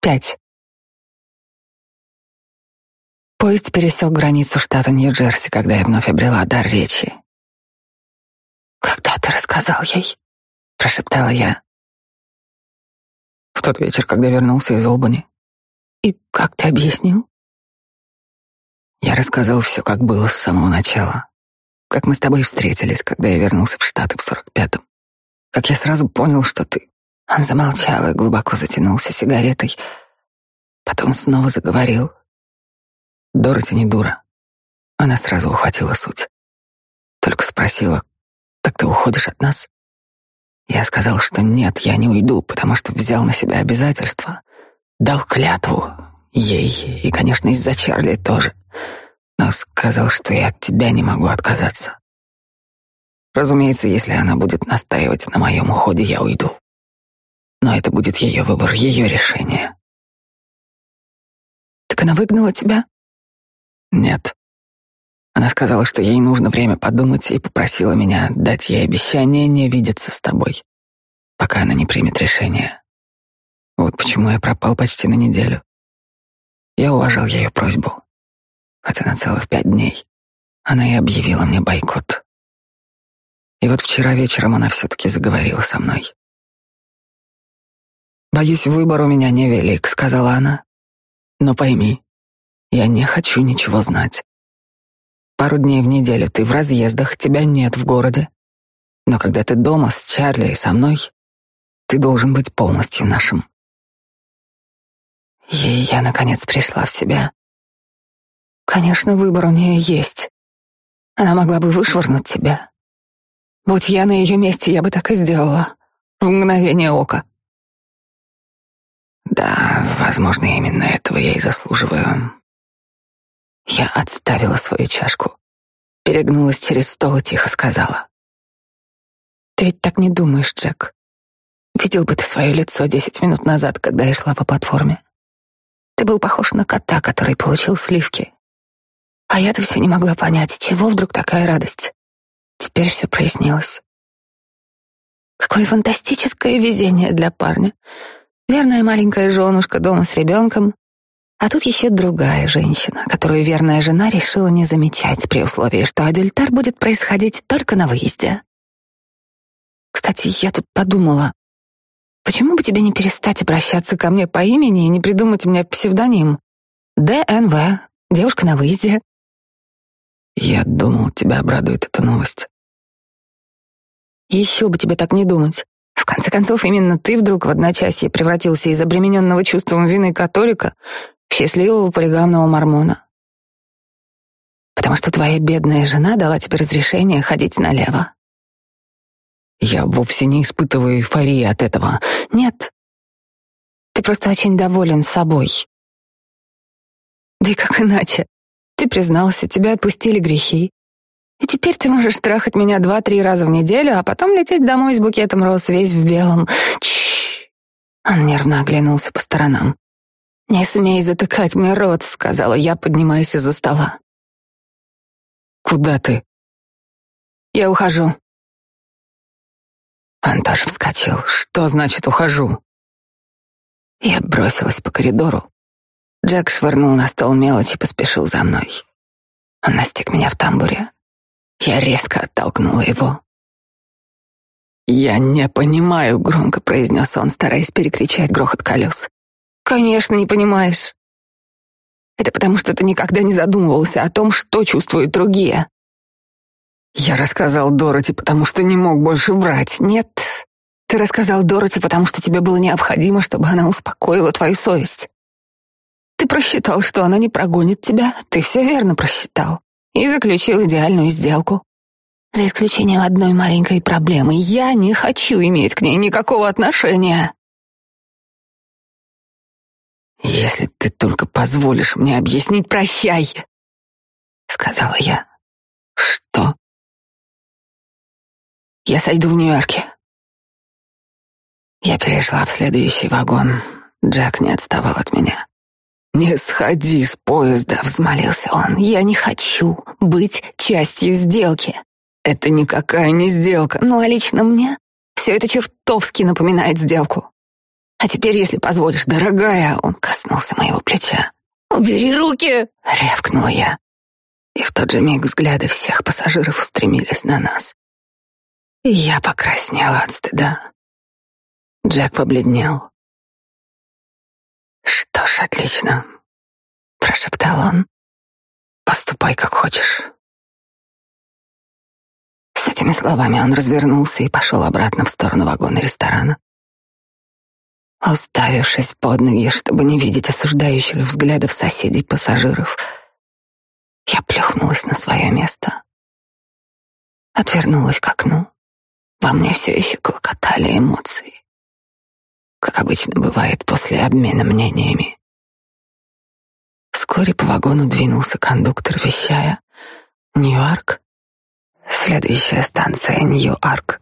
Пять. Поезд пересек границу штата Нью-Джерси, когда я вновь обрела дар речи. «Когда ты рассказал ей?» — прошептала я. В тот вечер, когда вернулся из Олбани. «И как ты объяснил?» Я рассказал все, как было с самого начала. Как мы с тобой встретились, когда я вернулся в Штаты в сорок пятом. Как я сразу понял, что ты... Он замолчал и глубоко затянулся сигаретой. Потом снова заговорил. Дороти не дура. Она сразу ухватила суть. Только спросила, так ты уходишь от нас? Я сказал, что нет, я не уйду, потому что взял на себя обязательства. Дал клятву ей и, конечно, из-за Чарли тоже. Но сказал, что я от тебя не могу отказаться. Разумеется, если она будет настаивать на моем уходе, я уйду. Но это будет ее выбор, ее решение. Так она выгнала тебя? Нет. Она сказала, что ей нужно время подумать и попросила меня дать ей обещание не видеться с тобой, пока она не примет решение. Вот почему я пропал почти на неделю. Я уважал ее просьбу, хотя на целых пять дней она и объявила мне бойкот. И вот вчера вечером она все-таки заговорила со мной. «Боюсь, выбор у меня невелик», — сказала она. «Но пойми, я не хочу ничего знать. Пару дней в неделю ты в разъездах, тебя нет в городе. Но когда ты дома с Чарли и со мной, ты должен быть полностью нашим. И я, наконец, пришла в себя. Конечно, выбор у нее есть. Она могла бы вышвырнуть тебя. Будь я на ее месте, я бы так и сделала. В мгновение ока. Возможно, именно этого я и заслуживаю. Я отставила свою чашку, перегнулась через стол и тихо сказала. «Ты ведь так не думаешь, Джек. Видел бы ты свое лицо десять минут назад, когда я шла по платформе. Ты был похож на кота, который получил сливки. А я-то все не могла понять, чего вдруг такая радость. Теперь все прояснилось. Какое фантастическое везение для парня. Верная маленькая женушка дома с ребенком, а тут еще другая женщина, которую верная жена решила не замечать при условии, что адюльтар будет происходить только на выезде. Кстати, я тут подумала, почему бы тебе не перестать обращаться ко мне по имени и не придумать мне псевдоним? ДНВ, девушка на выезде. Я думал, тебя обрадует эта новость. Еще бы тебе так не думать. В конце концов, именно ты вдруг в одночасье превратился из обремененного чувством вины католика счастливого полигамного мормона. Потому что твоя бедная жена дала тебе разрешение ходить налево. Я вовсе не испытываю эйфории от этого. Нет. Ты просто очень доволен собой. Да и как иначе? Ты признался, тебя отпустили грехи. И теперь ты можешь трахать меня два-три раза в неделю, а потом лететь домой с букетом роз весь в белом. Чш. Он нервно оглянулся по сторонам. «Не смей затыкать мне рот», — сказала я, поднимаясь из-за стола. «Куда ты?» «Я ухожу». Он тоже вскочил. «Что значит ухожу?» Я бросилась по коридору. Джек швырнул на стол мелочь и поспешил за мной. Он настиг меня в тамбуре. Я резко оттолкнула его. «Я не понимаю», — громко произнес он, стараясь перекричать грохот колес. Конечно, не понимаешь. Это потому, что ты никогда не задумывался о том, что чувствуют другие. Я рассказал Дороти, потому что не мог больше врать. Нет, ты рассказал Дороти, потому что тебе было необходимо, чтобы она успокоила твою совесть. Ты просчитал, что она не прогонит тебя, ты все верно просчитал. И заключил идеальную сделку. За исключением одной маленькой проблемы. Я не хочу иметь к ней никакого отношения. «Если ты только позволишь мне объяснить, прощай!» — сказала я. «Что?» «Я сойду в Нью-Йорке». Я перешла в следующий вагон. Джек не отставал от меня. «Не сходи с поезда», — взмолился он. «Я не хочу быть частью сделки. Это никакая не сделка. Ну, а лично мне все это чертовски напоминает сделку. А теперь, если позволишь, дорогая, он коснулся моего плеча. «Убери руки!» — рявкнула я. И в тот же миг взгляды всех пассажиров устремились на нас. И я покраснела от стыда. Джек побледнел. «Что ж, отлично», — прошептал он. «Поступай, как хочешь». С этими словами он развернулся и пошел обратно в сторону вагона ресторана. Уставившись под ноги, чтобы не видеть осуждающих взглядов соседей-пассажиров, я плюхнулась на свое место. Отвернулась к окну. Во мне все еще клокотали эмоции, как обычно бывает после обмена мнениями. Вскоре по вагону двинулся кондуктор, вещая «Нью-Арк». Следующая станция Нью-Арк.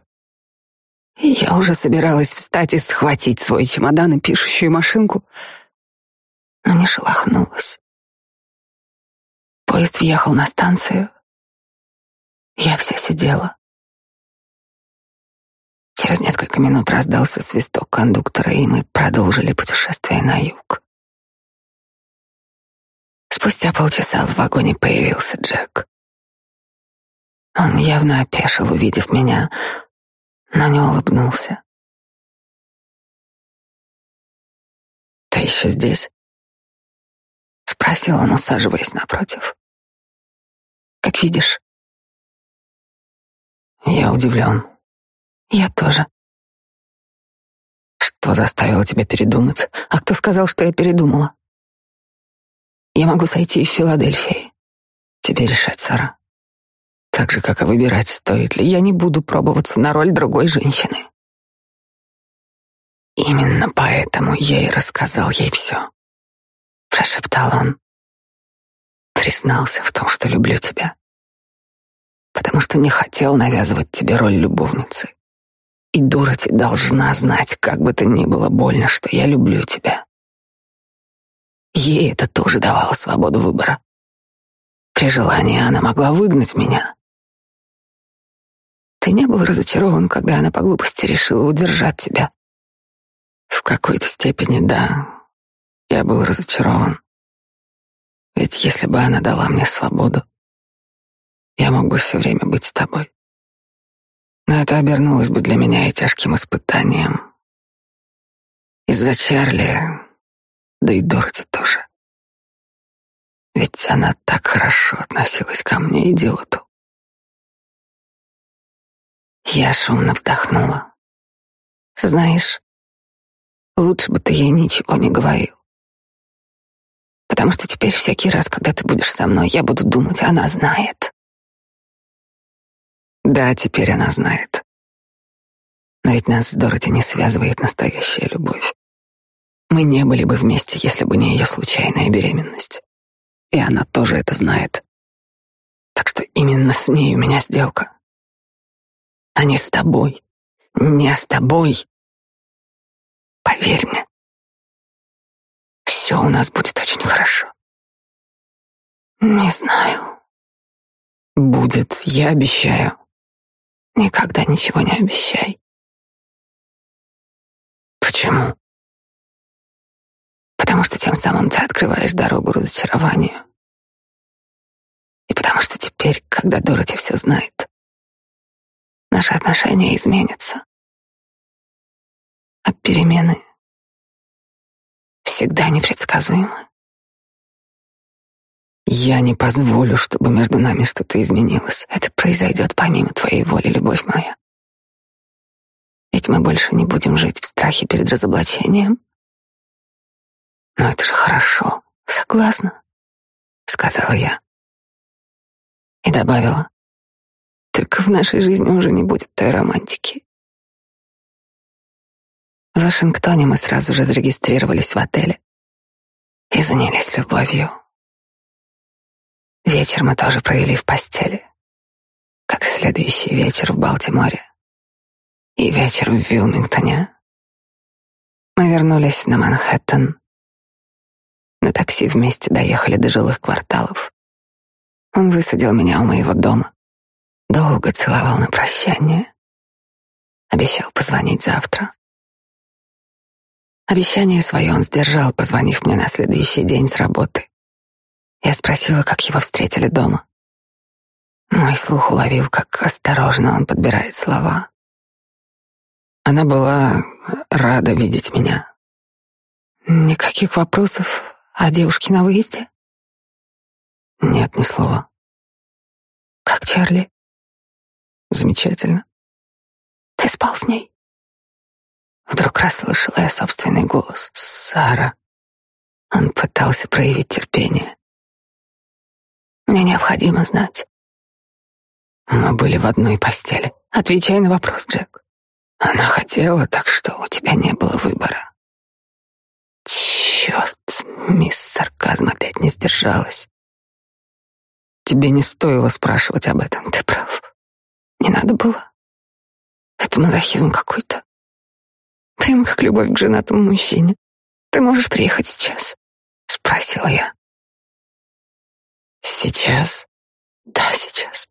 Я уже собиралась встать и схватить свой чемодан и пишущую машинку, но не шелохнулась. Поезд въехал на станцию. Я вся сидела. Через несколько минут раздался свисток кондуктора, и мы продолжили путешествие на юг. Спустя полчаса в вагоне появился Джек. Он явно опешил, увидев меня, но не улыбнулся. «Ты еще здесь?» — спросил он, усаживаясь напротив. «Как видишь». Я удивлен. Я тоже. Что заставило тебя передумать? А кто сказал, что я передумала? Я могу сойти в Филадельфии. Тебе решать, Сара так же, как и выбирать, стоит ли. Я не буду пробоваться на роль другой женщины. Именно поэтому я и рассказал ей все. Прошептал он. Признался в том, что люблю тебя. Потому что не хотел навязывать тебе роль любовницы. И Дороти должна знать, как бы то ни было больно, что я люблю тебя. Ей это тоже давало свободу выбора. При желании она могла выгнать меня, ты не был разочарован, когда она по глупости решила удержать тебя? В какой-то степени, да. Я был разочарован. Ведь если бы она дала мне свободу, я мог бы все время быть с тобой. Но это обернулось бы для меня и тяжким испытанием. Из-за Чарли, да и Дороти тоже. Ведь она так хорошо относилась ко мне, идиоту. Я шумно вздохнула. Знаешь, лучше бы ты ей ничего не говорил. Потому что теперь всякий раз, когда ты будешь со мной, я буду думать, она знает. Да, теперь она знает. Но ведь нас с Дороти не связывает настоящая любовь. Мы не были бы вместе, если бы не ее случайная беременность. И она тоже это знает. Так что именно с ней у меня сделка а не с тобой. Не с тобой. Поверь мне, все у нас будет очень хорошо. Не знаю. Будет, я обещаю. Никогда ничего не обещай. Почему? Потому что тем самым ты открываешь дорогу разочарованию. И потому что теперь, когда Дороти все знает, наши отношения изменятся. А перемены всегда непредсказуемы. Я не позволю, чтобы между нами что-то изменилось. Это произойдет помимо твоей воли, любовь моя. Ведь мы больше не будем жить в страхе перед разоблачением. Но это же хорошо. Согласна, сказала я. И добавила. Только в нашей жизни уже не будет той романтики. В Вашингтоне мы сразу же зарегистрировались в отеле и занялись любовью. Вечер мы тоже провели в постели, как следующий вечер в Балтиморе и вечер в Вилмингтоне. Мы вернулись на Манхэттен. На такси вместе доехали до жилых кварталов. Он высадил меня у моего дома. Долго целовал на прощание. Обещал позвонить завтра. Обещание свое он сдержал, позвонив мне на следующий день с работы. Я спросила, как его встретили дома. Мой слух уловил, как осторожно он подбирает слова. Она была рада видеть меня. Никаких вопросов о девушке на выезде? Нет, ни слова. Как Чарли? Замечательно. Ты спал с ней? Вдруг расслышала я собственный голос. Сара. Он пытался проявить терпение. Мне необходимо знать. Мы были в одной постели. Отвечай на вопрос, Джек. Она хотела, так что у тебя не было выбора. Черт, мисс сарказм опять не сдержалась. Тебе не стоило спрашивать об этом, ты прав. Не надо было. Это мазохизм какой-то. Прямо как любовь к женатому мужчине. Ты можешь приехать сейчас? Спросила я. Сейчас? Да, сейчас.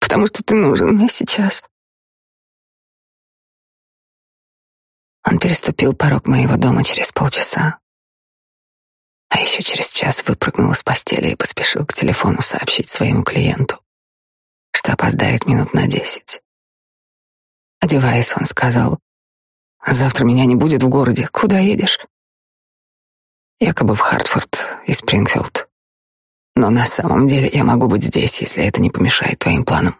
Потому что ты нужен мне сейчас. Он переступил порог моего дома через полчаса. А еще через час выпрыгнул из постели и поспешил к телефону сообщить своему клиенту, что опоздает минут на десять. Одеваясь, он сказал, Завтра меня не будет в городе. Куда едешь? Якобы в Хартфорд и Спрингфилд. Но на самом деле я могу быть здесь, если это не помешает твоим планам.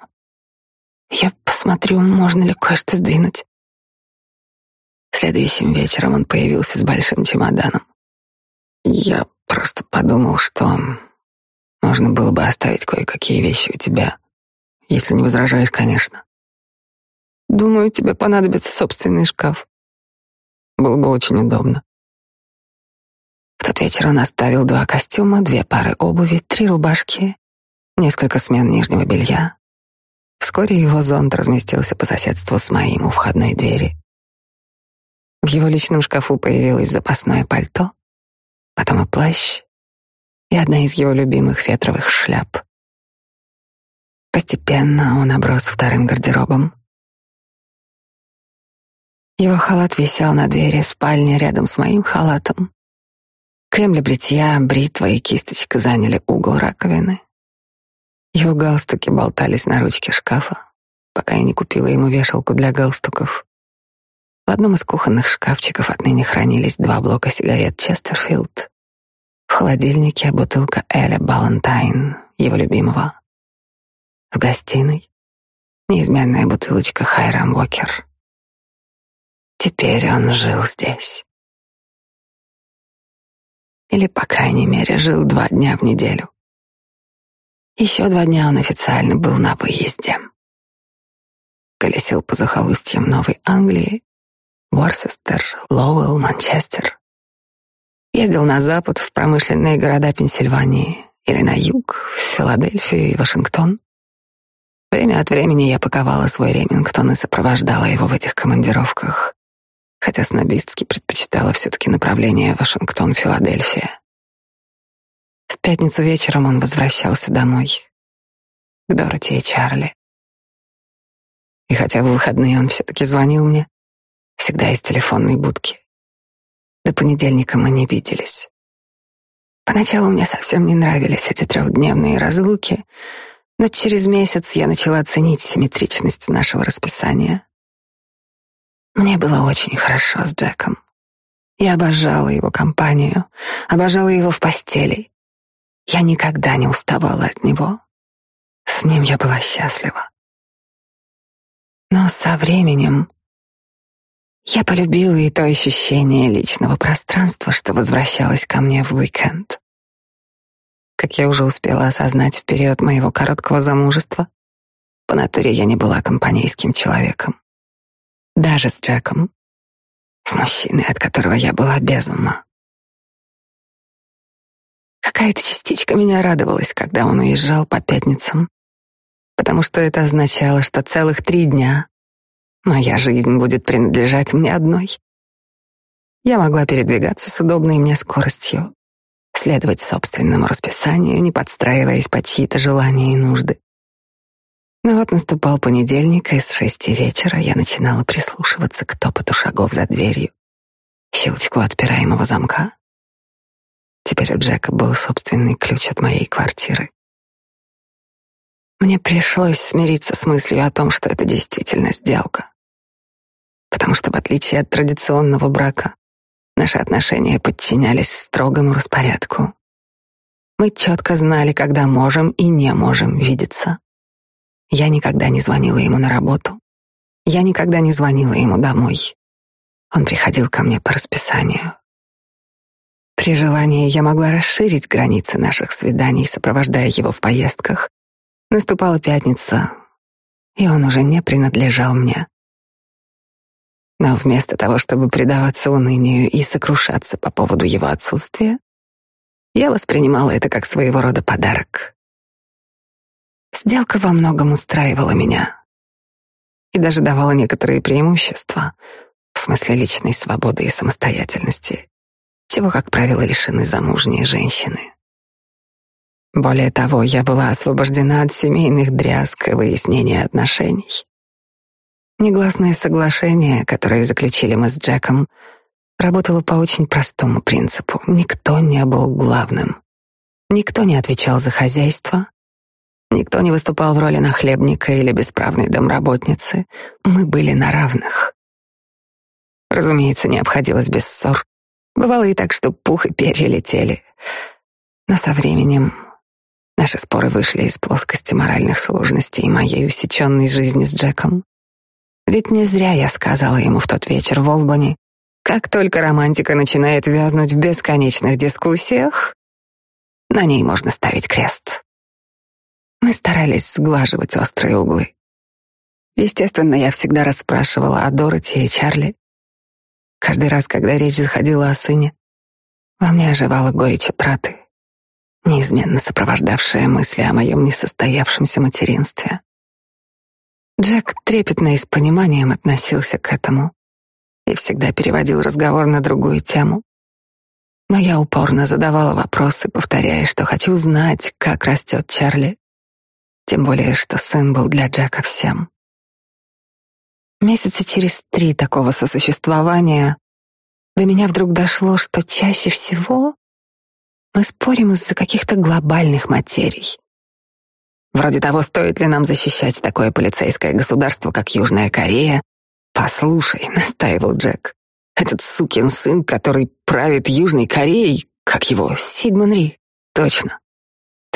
Я посмотрю, можно ли кое-что сдвинуть. Следующим вечером он появился с большим чемоданом. Я просто подумал, что можно было бы оставить кое-какие вещи у тебя, если не возражаешь, конечно. Думаю, тебе понадобится собственный шкаф. Было бы очень удобно. В тот вечер он оставил два костюма, две пары обуви, три рубашки, несколько смен нижнего белья. Вскоре его зонт разместился по соседству с моим у входной двери. В его личном шкафу появилось запасное пальто, потом и плащ, и одна из его любимых фетровых шляп. Постепенно он оброс вторым гардеробом. Его халат висел на двери спальни рядом с моим халатом. Крем для бритья, бритва и кисточка заняли угол раковины. Его галстуки болтались на ручке шкафа, пока я не купила ему вешалку для галстуков. В одном из кухонных шкафчиков отныне хранились два блока сигарет Честерфилд. В холодильнике бутылка Эля Балантайн, его любимого. В гостиной неизменная бутылочка Хайрам Уокер. Теперь он жил здесь. Или, по крайней мере, жил два дня в неделю. Еще два дня он официально был на выезде. Колесил по захолустьям Новой Англии, Ворсестер, Лоуэлл, Манчестер. Ездил на запад, в промышленные города Пенсильвании, или на юг, в Филадельфию и Вашингтон. Время от времени я паковала свой Ремингтон и сопровождала его в этих командировках хотя снобистски предпочитала все-таки направление Вашингтон-Филадельфия. В пятницу вечером он возвращался домой, к Дороти и Чарли. И хотя в выходные он все-таки звонил мне, всегда из телефонной будки, до понедельника мы не виделись. Поначалу мне совсем не нравились эти трехдневные разлуки, но через месяц я начала ценить симметричность нашего расписания. Мне было очень хорошо с Джеком. Я обожала его компанию, обожала его в постели. Я никогда не уставала от него. С ним я была счастлива. Но со временем я полюбила и то ощущение личного пространства, что возвращалось ко мне в уикенд. Как я уже успела осознать в период моего короткого замужества, по натуре я не была компанейским человеком. Даже с Джеком. С мужчиной, от которого я была без ума. Какая-то частичка меня радовалась, когда он уезжал по пятницам, потому что это означало, что целых три дня моя жизнь будет принадлежать мне одной. Я могла передвигаться с удобной мне скоростью, следовать собственному расписанию, не подстраиваясь под чьи-то желания и нужды. Но вот наступал понедельник, и с шести вечера я начинала прислушиваться к топоту шагов за дверью. щелчку отпираемого замка. Теперь у Джека был собственный ключ от моей квартиры. Мне пришлось смириться с мыслью о том, что это действительно сделка. Потому что, в отличие от традиционного брака, наши отношения подчинялись строгому распорядку. Мы четко знали, когда можем и не можем видеться. Я никогда не звонила ему на работу. Я никогда не звонила ему домой. Он приходил ко мне по расписанию. При желании я могла расширить границы наших свиданий, сопровождая его в поездках, Наступала пятница, и он уже не принадлежал мне. Но вместо того, чтобы предаваться унынию и сокрушаться по поводу его отсутствия, я воспринимала это как своего рода подарок. Сделка во многом устраивала меня и даже давала некоторые преимущества в смысле личной свободы и самостоятельности, чего, как правило, лишены замужние женщины. Более того, я была освобождена от семейных дрязг и выяснения отношений. Негласное соглашение, которое заключили мы с Джеком, работало по очень простому принципу. Никто не был главным. Никто не отвечал за хозяйство. Никто не выступал в роли нахлебника или бесправной домработницы. Мы были на равных. Разумеется, не обходилось без ссор. Бывало и так, что пух и перья летели. Но со временем Наши споры вышли из плоскости моральных сложностей моей усеченной жизни с Джеком. Ведь не зря я сказала ему в тот вечер в Олбани, как только романтика начинает вязнуть в бесконечных дискуссиях, на ней можно ставить крест. Мы старались сглаживать острые углы. Естественно, я всегда расспрашивала о Дороти и Чарли. Каждый раз, когда речь заходила о сыне, во мне оживала горечь утраты неизменно сопровождавшая мысли о моем несостоявшемся материнстве. Джек трепетно и с пониманием относился к этому и всегда переводил разговор на другую тему. Но я упорно задавала вопросы, повторяя, что хочу знать, как растет Чарли, тем более, что сын был для Джека всем. Месяца через три такого сосуществования до меня вдруг дошло, что чаще всего мы спорим из-за каких-то глобальных материй. Вроде того, стоит ли нам защищать такое полицейское государство, как Южная Корея. Послушай, настаивал Джек. Этот сукин сын, который правит Южной Кореей, как его, Сигман Ри. Точно.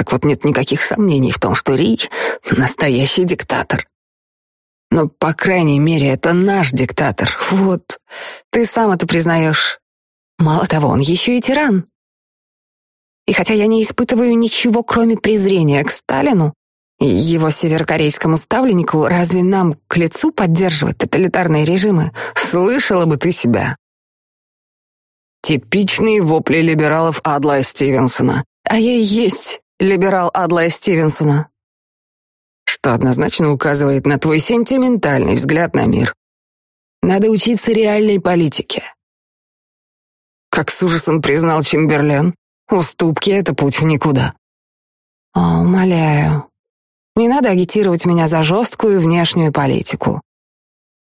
Так вот нет никаких сомнений в том, что Ри — настоящий диктатор. Но, по крайней мере, это наш диктатор. Вот, ты сам это признаешь. Мало того, он еще и тиран. И хотя я не испытываю ничего, кроме презрения к Сталину и его северокорейскому ставленнику, разве нам к лицу поддерживать тоталитарные режимы? Слышала бы ты себя. Типичные вопли либералов Адлая Стивенсона. А я и есть либерал Адлая Стивенсона. Что однозначно указывает на твой сентиментальный взгляд на мир. Надо учиться реальной политике. Как с ужасом признал Чемберлен, Уступки — это путь в никуда. О, умоляю. Не надо агитировать меня за жесткую внешнюю политику.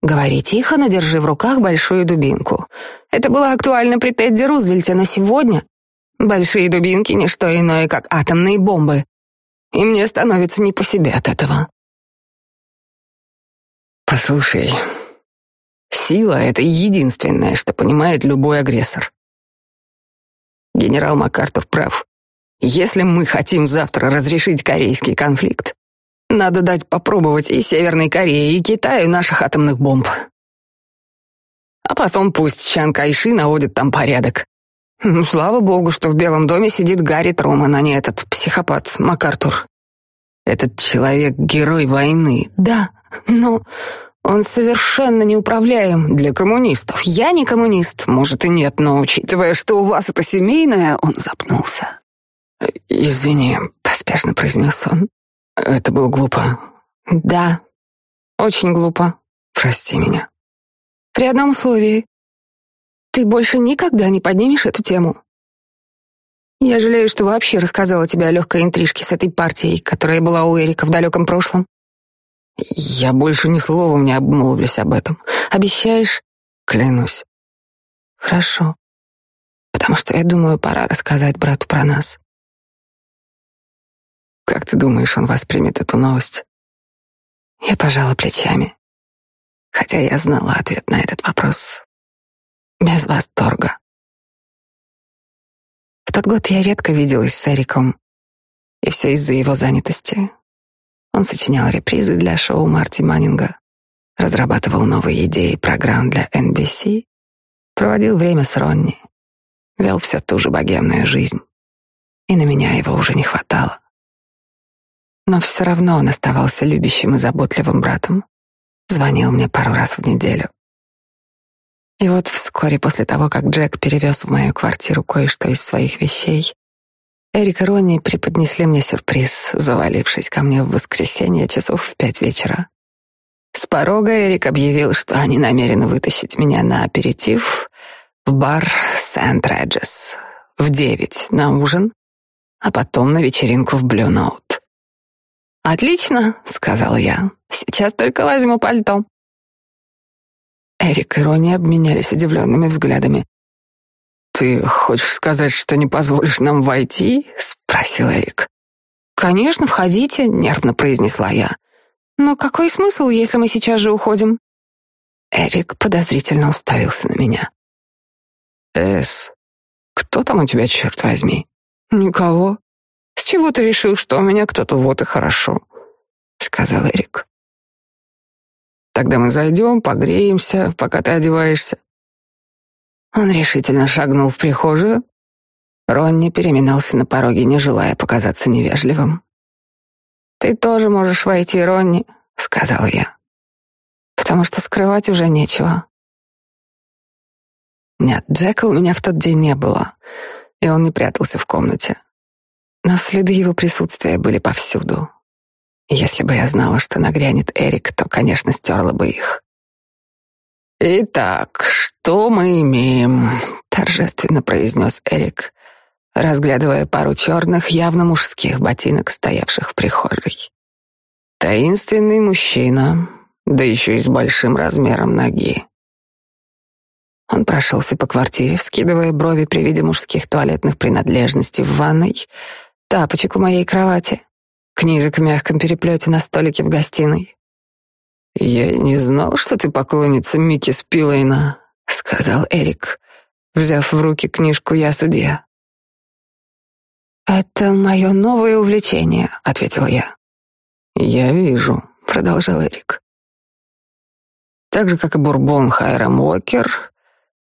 Говори тихо, но держи в руках большую дубинку. Это было актуально при Тедди Рузвельте, но сегодня большие дубинки — не что иное, как атомные бомбы. И мне становится не по себе от этого. Послушай, сила — это единственное, что понимает любой агрессор. Генерал МакАртур прав. Если мы хотим завтра разрешить корейский конфликт, надо дать попробовать и Северной Корее, и Китаю наших атомных бомб. А потом пусть Чан Кайши наводит там порядок. Ну, слава богу, что в Белом доме сидит Гарри Труман, а не этот психопат МакАртур. Этот человек — герой войны. Да, но он совершенно неуправляем для коммунистов. Я не коммунист, может и нет, но учитывая, что у вас это семейное, он запнулся. Извини, поспешно произнес он. Это было глупо. Да, очень глупо. Прости меня. При одном условии. Ты больше никогда не поднимешь эту тему. Я жалею, что вообще рассказала тебе о легкой интрижке с этой партией, которая была у Эрика в далеком прошлом. Я больше ни словом не обмолвлюсь об этом. Обещаешь? Клянусь. Хорошо. Потому что я думаю, пора рассказать брату про нас. Как ты думаешь, он воспримет эту новость? Я пожала плечами, хотя я знала ответ на этот вопрос без восторга. В тот год я редко виделась с Эриком, и все из-за его занятости. Он сочинял репризы для шоу Марти Маннинга, разрабатывал новые идеи программ для NBC, проводил время с Ронни, вел все ту же богемную жизнь, и на меня его уже не хватало. Но все равно он оставался любящим и заботливым братом, звонил мне пару раз в неделю. И вот вскоре после того, как Джек перевез в мою квартиру кое-что из своих вещей, Эрик и Ронни преподнесли мне сюрприз, завалившись ко мне в воскресенье часов в пять вечера. С порога Эрик объявил, что они намерены вытащить меня на аперитив в бар Сент-Реджес в девять на ужин, а потом на вечеринку в Блю Ноут. «Отлично», — сказал я, — «сейчас только возьму пальто». Эрик и Ронни обменялись удивленными взглядами. «Ты хочешь сказать, что не позволишь нам войти?» — спросил Эрик. «Конечно, входите», — нервно произнесла я. «Но какой смысл, если мы сейчас же уходим?» Эрик подозрительно уставился на меня. «Эс, кто там у тебя, черт возьми?» «Никого. С чего ты решил, что у меня кто-то вот и хорошо?» — сказал Эрик. Тогда мы зайдем, погреемся, пока ты одеваешься. Он решительно шагнул в прихожую. Ронни переминался на пороге, не желая показаться невежливым. «Ты тоже можешь войти, Ронни», — сказал я, «потому что скрывать уже нечего». Нет, Джека у меня в тот день не было, и он не прятался в комнате. Но следы его присутствия были повсюду. Если бы я знала, что нагрянет Эрик, то, конечно, стерла бы их. «Итак, что мы имеем?» — торжественно произнес Эрик, разглядывая пару черных, явно мужских ботинок, стоявших в прихожей. «Таинственный мужчина, да еще и с большим размером ноги». Он прошелся по квартире, вскидывая брови при виде мужских туалетных принадлежностей в ванной, тапочек у моей кровати, книжек в мягком переплете на столике в гостиной. «Я не знал, что ты поклонница Микки Спилейна», — сказал Эрик, взяв в руки книжку «Я судья». «Это мое новое увлечение», — ответил я. «Я вижу», — продолжал Эрик. «Так же, как и бурбон Хайрам Уокер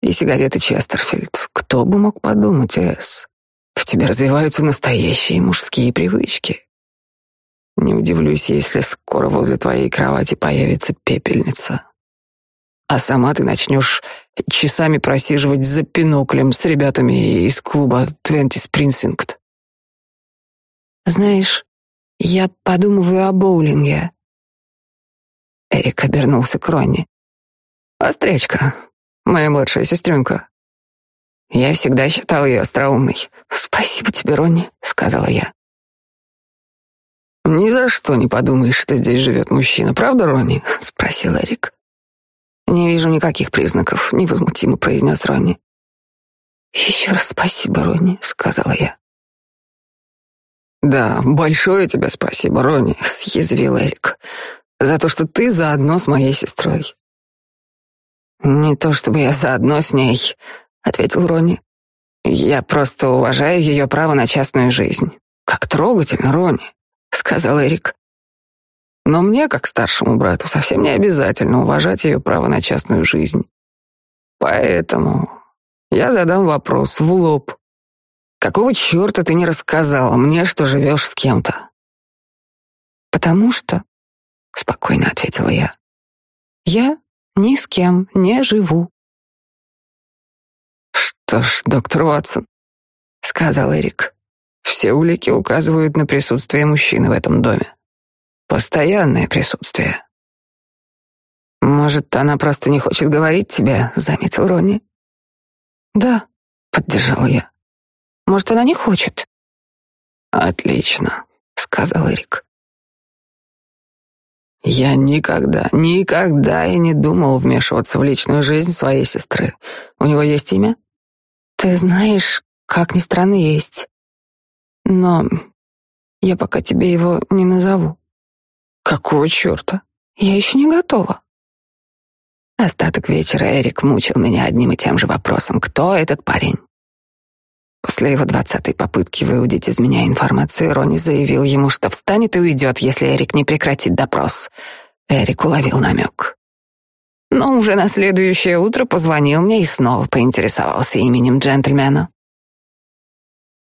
и сигареты Честерфильд. Кто бы мог подумать, Эс? В тебе развиваются настоящие мужские привычки. Не удивлюсь, если скоро возле твоей кровати появится пепельница. А сама ты начнешь часами просиживать за пиноклем с ребятами из клуба Твенти Спринсингт. Знаешь, я подумываю о боулинге. Эрик обернулся к Ронни. Острячка, моя младшая сестренка. Я всегда считал ее остроумной. Спасибо тебе, Ронни, сказала я. «Ни за что не подумаешь, что здесь живет мужчина, правда, Ронни?» — спросил Эрик. «Не вижу никаких признаков», — невозмутимо произнес Ронни. «Еще раз спасибо, Ронни», — сказала я. «Да, большое тебе спасибо, Ронни», — съязвил Эрик, «за то, что ты заодно с моей сестрой». «Не то чтобы я заодно с ней», — ответил Ронни. «Я просто уважаю ее право на частную жизнь. Как трогательно, Ронни сказал Эрик. Но мне, как старшему брату, совсем не обязательно уважать ее право на частную жизнь. Поэтому я задам вопрос в лоб. Какого черта ты не рассказала мне, что живешь с кем-то? Потому что, спокойно ответила я, я ни с кем не живу. Что ж, доктор Ватсон, сказал Эрик, все улики указывают на присутствие мужчины в этом доме. Постоянное присутствие. Может, она просто не хочет говорить тебе, заметил Ронни. Да, поддержал я. Может, она не хочет. Отлично, сказал Эрик. Я никогда, никогда и не думал вмешиваться в личную жизнь своей сестры. У него есть имя? Ты знаешь, как ни странно, есть. Но я пока тебе его не назову. Какого черта? Я еще не готова. Остаток вечера Эрик мучил меня одним и тем же вопросом. Кто этот парень? После его двадцатой попытки выудить из меня информацию, Ронни заявил ему, что встанет и уйдет, если Эрик не прекратит допрос. Эрик уловил намек. Но уже на следующее утро позвонил мне и снова поинтересовался именем джентльмена.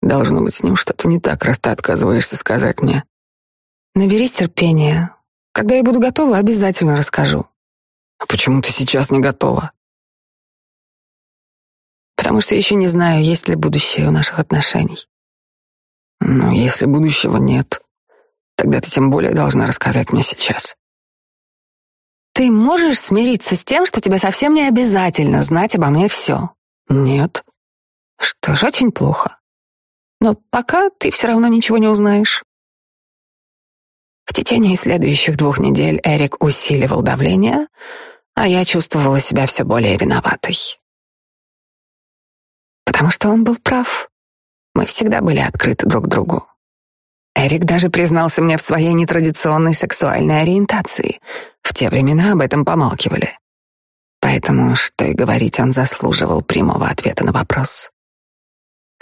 Должно быть с ним что-то не так, раз ты отказываешься сказать мне. Наберись терпения. Когда я буду готова, обязательно расскажу. А почему ты сейчас не готова? потому что еще не знаю, есть ли будущее у наших отношений. Ну, если будущего нет, тогда ты тем более должна рассказать мне сейчас. Ты можешь смириться с тем, что тебе совсем не обязательно знать обо мне все? Нет. Что ж, очень плохо. Но пока ты все равно ничего не узнаешь. В течение следующих двух недель Эрик усиливал давление, а я чувствовала себя все более виноватой потому что он был прав. Мы всегда были открыты друг другу. Эрик даже признался мне в своей нетрадиционной сексуальной ориентации. В те времена об этом помалкивали. Поэтому, что и говорить, он заслуживал прямого ответа на вопрос.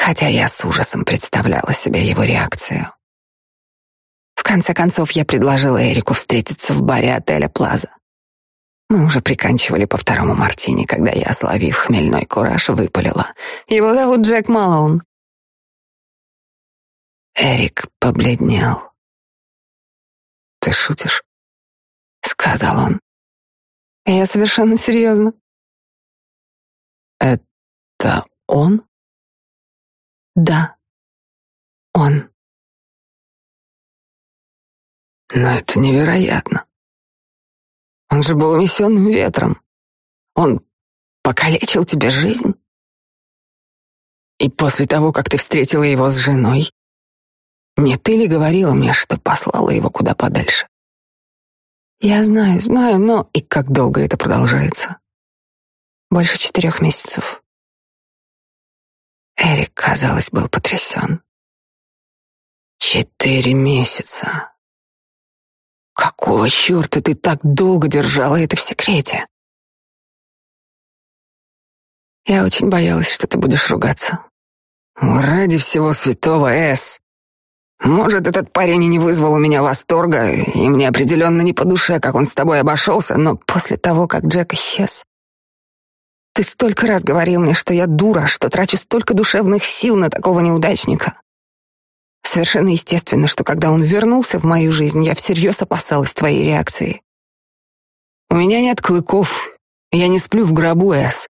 Хотя я с ужасом представляла себе его реакцию. В конце концов, я предложила Эрику встретиться в баре отеля «Плаза». Мы уже приканчивали по второму мартини, когда я, словив хмельной кураж, выпалила. Его зовут Джек Малоун. Эрик побледнел. «Ты шутишь?» — сказал он. «Я совершенно серьезно». «Это он?» «Да, он». «Но это невероятно. Он же был унесенным ветром. Он покалечил тебе жизнь. И после того, как ты встретила его с женой, не ты ли говорила мне, что послала его куда подальше? Я знаю, знаю, но и как долго это продолжается? Больше четырех месяцев. Эрик, казалось, был потрясен. Четыре месяца. Какого черта ты так долго держала это в секрете? Я очень боялась, что ты будешь ругаться. Ради всего святого, Эс. Может, этот парень и не вызвал у меня восторга, и мне определенно не по душе, как он с тобой обошелся, но после того, как Джек исчез, ты столько раз говорил мне, что я дура, что трачу столько душевных сил на такого неудачника. Совершенно естественно, что когда он вернулся в мою жизнь, я всерьез опасалась твоей реакции. У меня нет клыков, я не сплю в гробу, Эс.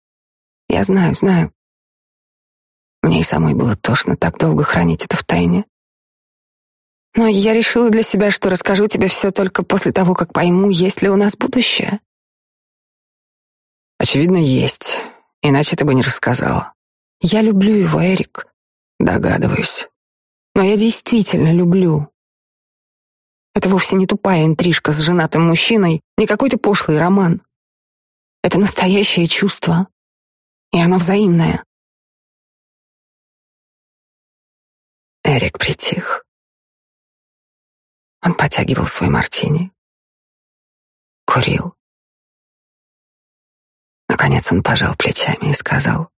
Я знаю, знаю. Мне и самой было тошно так долго хранить это в тайне. Но я решила для себя, что расскажу тебе все только после того, как пойму, есть ли у нас будущее. Очевидно, есть. Иначе ты бы не рассказала. Я люблю его, Эрик. Догадываюсь. Но я действительно люблю. Это вовсе не тупая интрижка с женатым мужчиной, не какой-то пошлый роман. Это настоящее чувство, и оно взаимное. Эрик притих. Он потягивал свой мартини. Курил. Наконец он пожал плечами и сказал.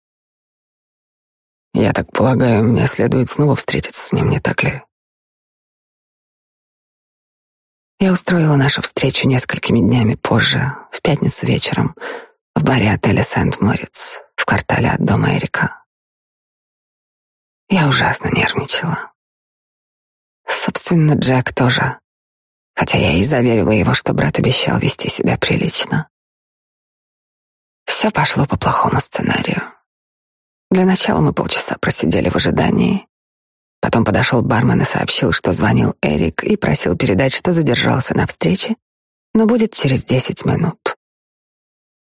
Я так полагаю, мне следует снова встретиться с ним, не так ли? Я устроила нашу встречу несколькими днями позже, в пятницу вечером, в баре отеля Сент-Мориц, в квартале от дома Эрика. Я ужасно нервничала. Собственно, Джек тоже, хотя я и заверила его, что брат обещал вести себя прилично. Все пошло по плохому сценарию. Для начала мы полчаса просидели в ожидании. Потом подошел бармен и сообщил, что звонил Эрик и просил передать, что задержался на встрече, но будет через десять минут.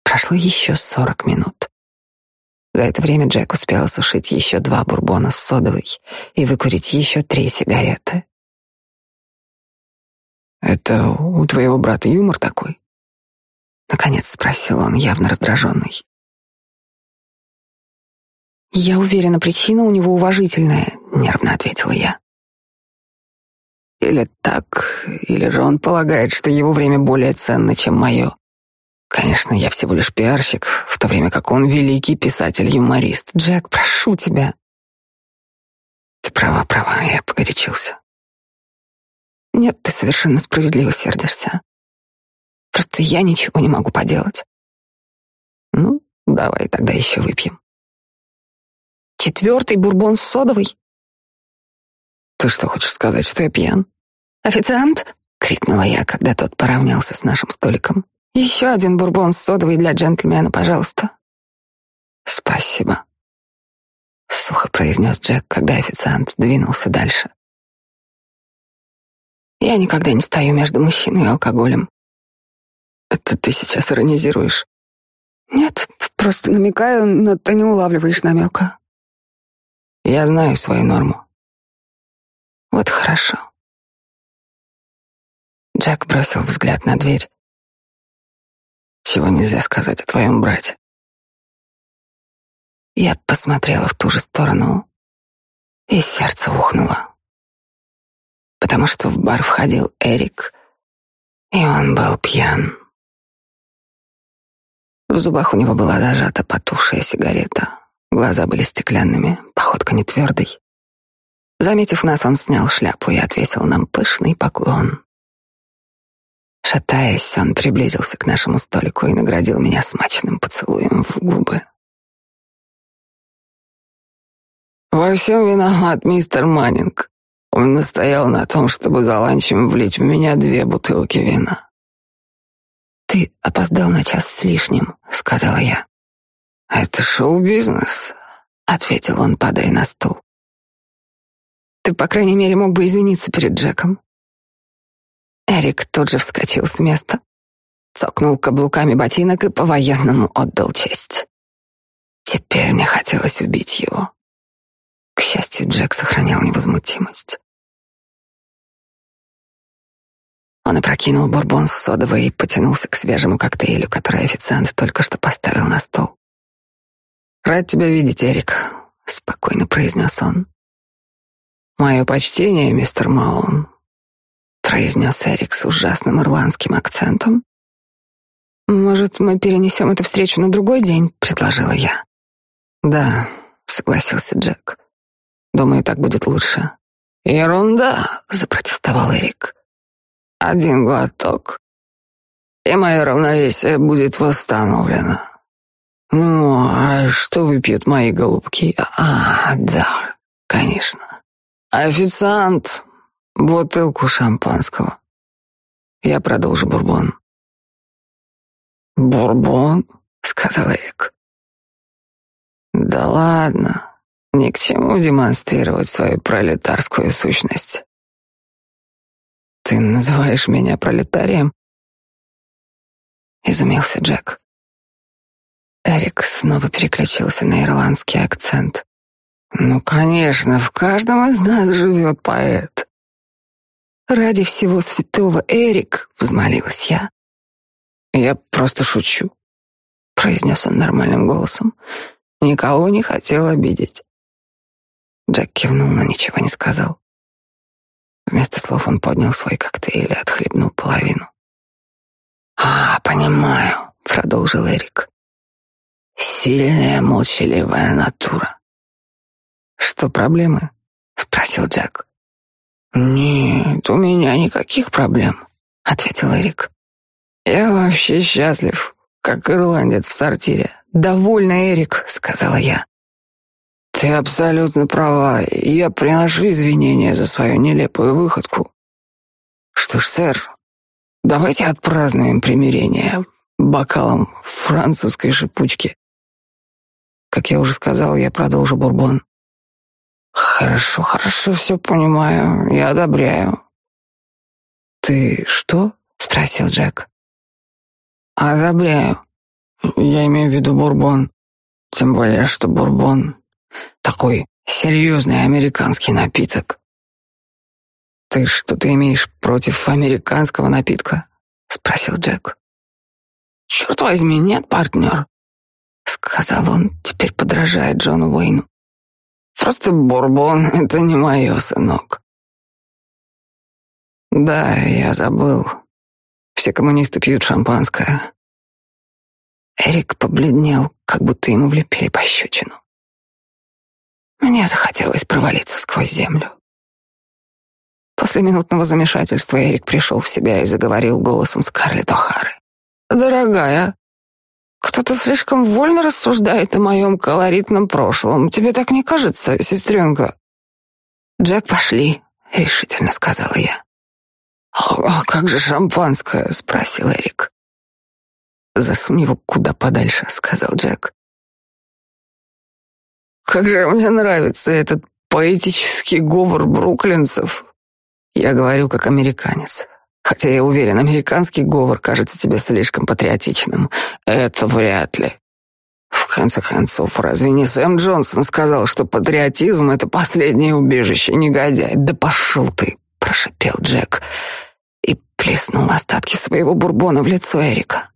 Прошло еще сорок минут. За это время Джек успел осушить еще два бурбона с содовой и выкурить еще три сигареты. Это у твоего брата юмор такой? Наконец спросил он, явно раздраженный. Я уверена, причина у него уважительная, нервно ответила я. Или так, или же он полагает, что его время более ценно, чем мое. Конечно, я всего лишь пиарщик, в то время как он великий писатель-юморист. Джек, прошу тебя. Ты права, права, я погорячился. Нет, ты совершенно справедливо сердишься. Просто я ничего не могу поделать. Ну, давай тогда еще выпьем. Четвертый бурбон с содовой. Ты что, хочешь сказать, что я пьян? Официант! крикнула я, когда тот поравнялся с нашим столиком. Еще один бурбон с содовой для джентльмена, пожалуйста. Спасибо. Сухо произнес Джек, когда официант двинулся дальше. Я никогда не стою между мужчиной и алкоголем. Это ты сейчас иронизируешь? Нет, просто намекаю, но ты не улавливаешь намека. Я знаю свою норму. Вот хорошо. Джек бросил взгляд на дверь. Чего нельзя сказать о твоем брате? Я посмотрела в ту же сторону, и сердце ухнуло. Потому что в бар входил Эрик, и он был пьян. В зубах у него была зажата потухшая сигарета. Глаза были стеклянными, походка не твердой. Заметив нас, он снял шляпу и отвесил нам пышный поклон. Шатаясь, он приблизился к нашему столику и наградил меня смачным поцелуем в губы. Во всем виноват мистер Маннинг. Он настоял на том, чтобы за ланчем влить в меня две бутылки вина. «Ты опоздал на час с лишним», — сказала я. «Это шоу-бизнес», — ответил он, падая на стул. «Ты, по крайней мере, мог бы извиниться перед Джеком». Эрик тут же вскочил с места, цокнул каблуками ботинок и по-военному отдал честь. Теперь мне хотелось убить его. К счастью, Джек сохранял невозмутимость. Он опрокинул бурбон с содовой и потянулся к свежему коктейлю, который официант только что поставил на стол. «Рад тебя видеть, Эрик», — спокойно произнес он. «Мое почтение, мистер Малон», — произнес Эрик с ужасным ирландским акцентом. «Может, мы перенесем эту встречу на другой день?» — предложила я. «Да», — согласился Джек. «Думаю, так будет лучше». «Ерунда», — запротестовал Эрик. «Один глоток, и мое равновесие будет восстановлено». Ну, а что выпьют мои голубки? А, да, конечно. Официант, бутылку шампанского. Я продолжу бурбон. Бурбон, сказал Эрик. Да ладно, ни к чему демонстрировать свою пролетарскую сущность. Ты называешь меня пролетарием? Изумился Джек. Эрик снова переключился на ирландский акцент. Ну, конечно, в каждом из нас живет поэт. Ради всего святого, Эрик, взмолилась я. Я просто шучу, произнес он нормальным голосом. Никого не хотел обидеть. Джек кивнул, но ничего не сказал. Вместо слов он поднял свой коктейль и отхлебнул половину. «А, понимаю», — продолжил Эрик. Сильная, молчаливая натура. Что проблемы? спросил Джек. Нет, у меня никаких проблем, ответил Эрик. Я вообще счастлив, как ирландец в сортире. Довольно, Эрик, сказала я. Ты абсолютно права. Я приношу извинения за свою нелепую выходку. Что ж, сэр, давайте отпразднуем примирение бокалом французской шипучки. Как я уже сказал, я продолжу бурбон. Хорошо, хорошо, все понимаю, я одобряю. Ты что? спросил Джек. Одобряю. Я имею в виду бурбон. Тем более, что бурбон такой серьезный американский напиток. «Ты что-то имеешь против американского напитка?» — спросил Джек. «Черт возьми, нет, партнер», — сказал он, теперь подражая Джону Уэйну. «Просто бурбон — это не мое, сынок». «Да, я забыл. Все коммунисты пьют шампанское». Эрик побледнел, как будто ему влепили пощечину. Мне захотелось провалиться сквозь землю. После минутного замешательства Эрик пришел в себя и заговорил голосом Скарлетт О'Хары. «Дорогая, кто-то слишком вольно рассуждает о моем колоритном прошлом. Тебе так не кажется, сестренка?» «Джек, пошли», — решительно сказала я. «А, а как же шампанское?» — спросил Эрик. «Засунь его куда подальше», — сказал Джек. «Как же мне нравится этот поэтический говор бруклинцев», я говорю как американец. Хотя я уверен, американский говор кажется тебе слишком патриотичным. Это вряд ли. В конце концов, разве не Сэм Джонсон сказал, что патриотизм — это последнее убежище, негодяй? Да пошел ты, прошипел Джек и плеснул остатки своего бурбона в лицо Эрика.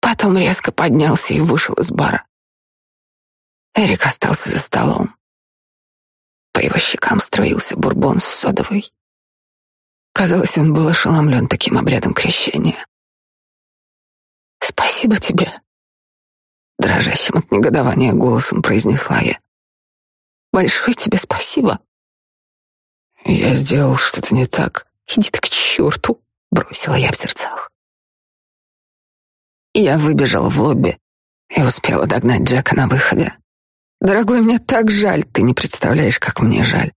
Потом резко поднялся и вышел из бара. Эрик остался за столом. По его щекам струился бурбон с содовой. Казалось, он был ошеломлен таким обрядом крещения. «Спасибо тебе», — дрожащим от негодования голосом произнесла я. «Большое тебе спасибо». «Я сделал что-то не так». «Иди ты к черту», — бросила я в сердцах. Я выбежала в лобби и успела догнать Джека на выходе. «Дорогой, мне так жаль, ты не представляешь, как мне жаль.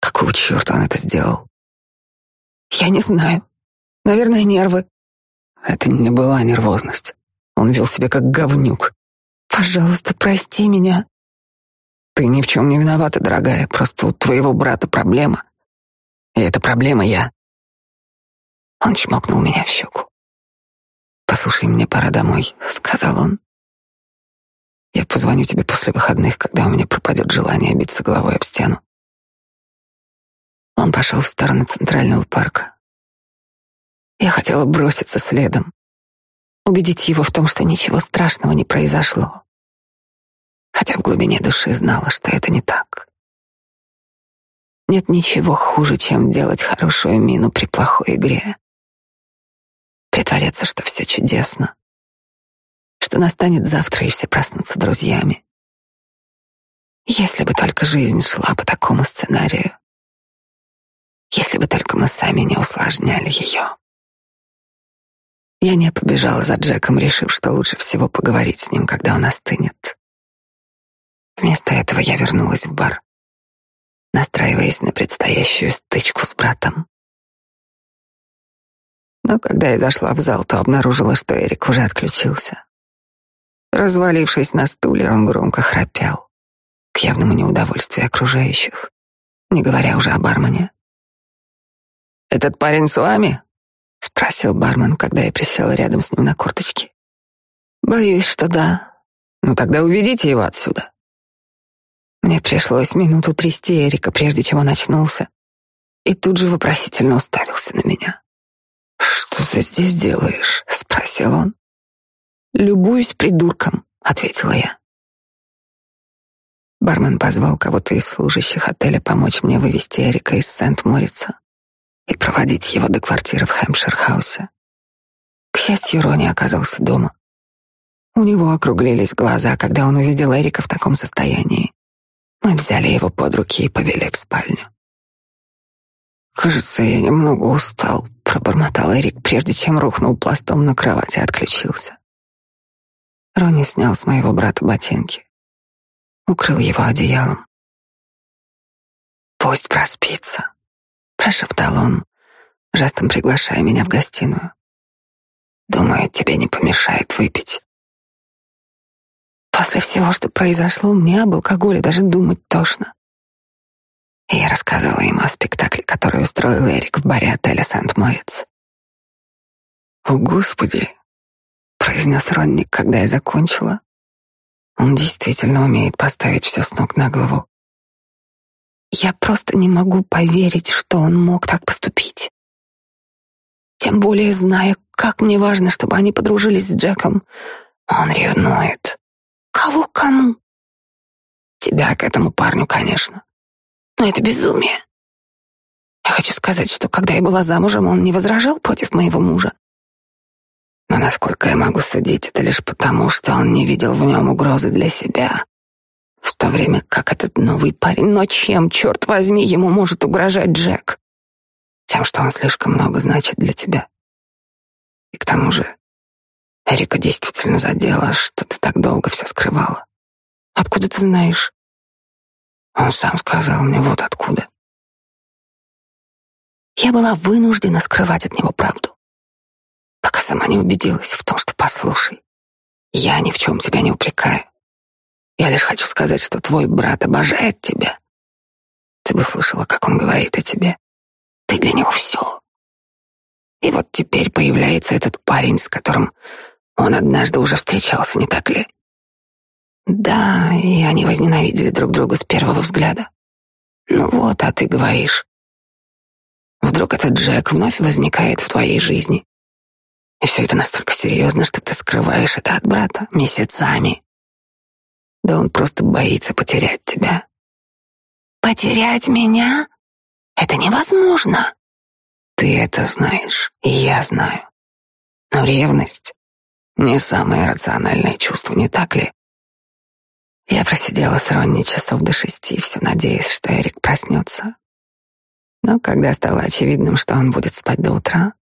Какого черта он это сделал?» Я не знаю. Наверное, нервы. Это не была нервозность. Он вел себя как говнюк. Пожалуйста, прости меня. Ты ни в чем не виновата, дорогая. Просто у твоего брата проблема. И эта проблема я. Он чмокнул меня в щеку. «Послушай, мне пора домой», — сказал он. «Я позвоню тебе после выходных, когда у меня пропадет желание биться головой об стену. Он пошел в сторону Центрального парка. Я хотела броситься следом, убедить его в том, что ничего страшного не произошло, хотя в глубине души знала, что это не так. Нет ничего хуже, чем делать хорошую мину при плохой игре. Притворяться, что все чудесно, что настанет завтра и все проснутся друзьями. Если бы только жизнь шла по такому сценарию, если бы только мы сами не усложняли ее. Я не побежала за Джеком, решив, что лучше всего поговорить с ним, когда он остынет. Вместо этого я вернулась в бар, настраиваясь на предстоящую стычку с братом. Но когда я зашла в зал, то обнаружила, что Эрик уже отключился. Развалившись на стуле, он громко храпел, к явному неудовольствию окружающих, не говоря уже о бармене. «Этот парень с вами?» — спросил бармен, когда я присела рядом с ним на корточки. «Боюсь, что да. Ну тогда уведите его отсюда». Мне пришлось минуту трясти Эрика, прежде чем он очнулся, и тут же вопросительно уставился на меня. «Что ты здесь делаешь?» — спросил он. «Любуюсь придурком», — ответила я. Бармен позвал кого-то из служащих отеля помочь мне вывести Эрика из Сент-Морица и проводить его до квартиры в Хэмпшир-хаусе. К счастью, Рони оказался дома. У него округлились глаза, когда он увидел Эрика в таком состоянии. Мы взяли его под руки и повели в спальню. «Кажется, я немного устал», — пробормотал Эрик, прежде чем рухнул пластом на кровати и отключился. Рони снял с моего брата ботинки, укрыл его одеялом. «Пусть проспится», прошептал он, жестом приглашая меня в гостиную. Думаю, тебе не помешает выпить. После всего, что произошло, мне об алкоголе даже думать тошно. И я рассказала ему о спектакле, который устроил Эрик в баре отеля Сент-Морец. «О, Господи!» — произнес Ронник, когда я закончила. «Он действительно умеет поставить все с ног на голову. Я просто не могу поверить, что он мог так поступить. Тем более зная, как мне важно, чтобы они подружились с Джеком. Он ревнует. Кого кому? Тебя к этому парню, конечно. Но это безумие. Я хочу сказать, что когда я была замужем, он не возражал против моего мужа. Но насколько я могу судить, это лишь потому, что он не видел в нем угрозы для себя. В то время как этот новый парень, но чем, черт возьми, ему может угрожать Джек? Тем, что он слишком много значит для тебя. И к тому же Эрика действительно задела, что ты так долго все скрывала. Откуда ты знаешь? Он сам сказал мне вот откуда. Я была вынуждена скрывать от него правду, пока сама не убедилась в том, что послушай, я ни в чем тебя не упрекаю. Я лишь хочу сказать, что твой брат обожает тебя. Ты бы слышала, как он говорит о тебе. Ты для него все. И вот теперь появляется этот парень, с которым он однажды уже встречался, не так ли? Да, и они возненавидели друг друга с первого взгляда. Ну вот, а ты говоришь. Вдруг этот Джек вновь возникает в твоей жизни. И все это настолько серьезно, что ты скрываешь это от брата месяцами. Да он просто боится потерять тебя. Потерять меня? Это невозможно. Ты это знаешь, и я знаю. Но ревность — не самое рациональное чувство, не так ли? Я просидела с Ронни часов до шести, все надеясь, что Эрик проснется. Но когда стало очевидным, что он будет спать до утра,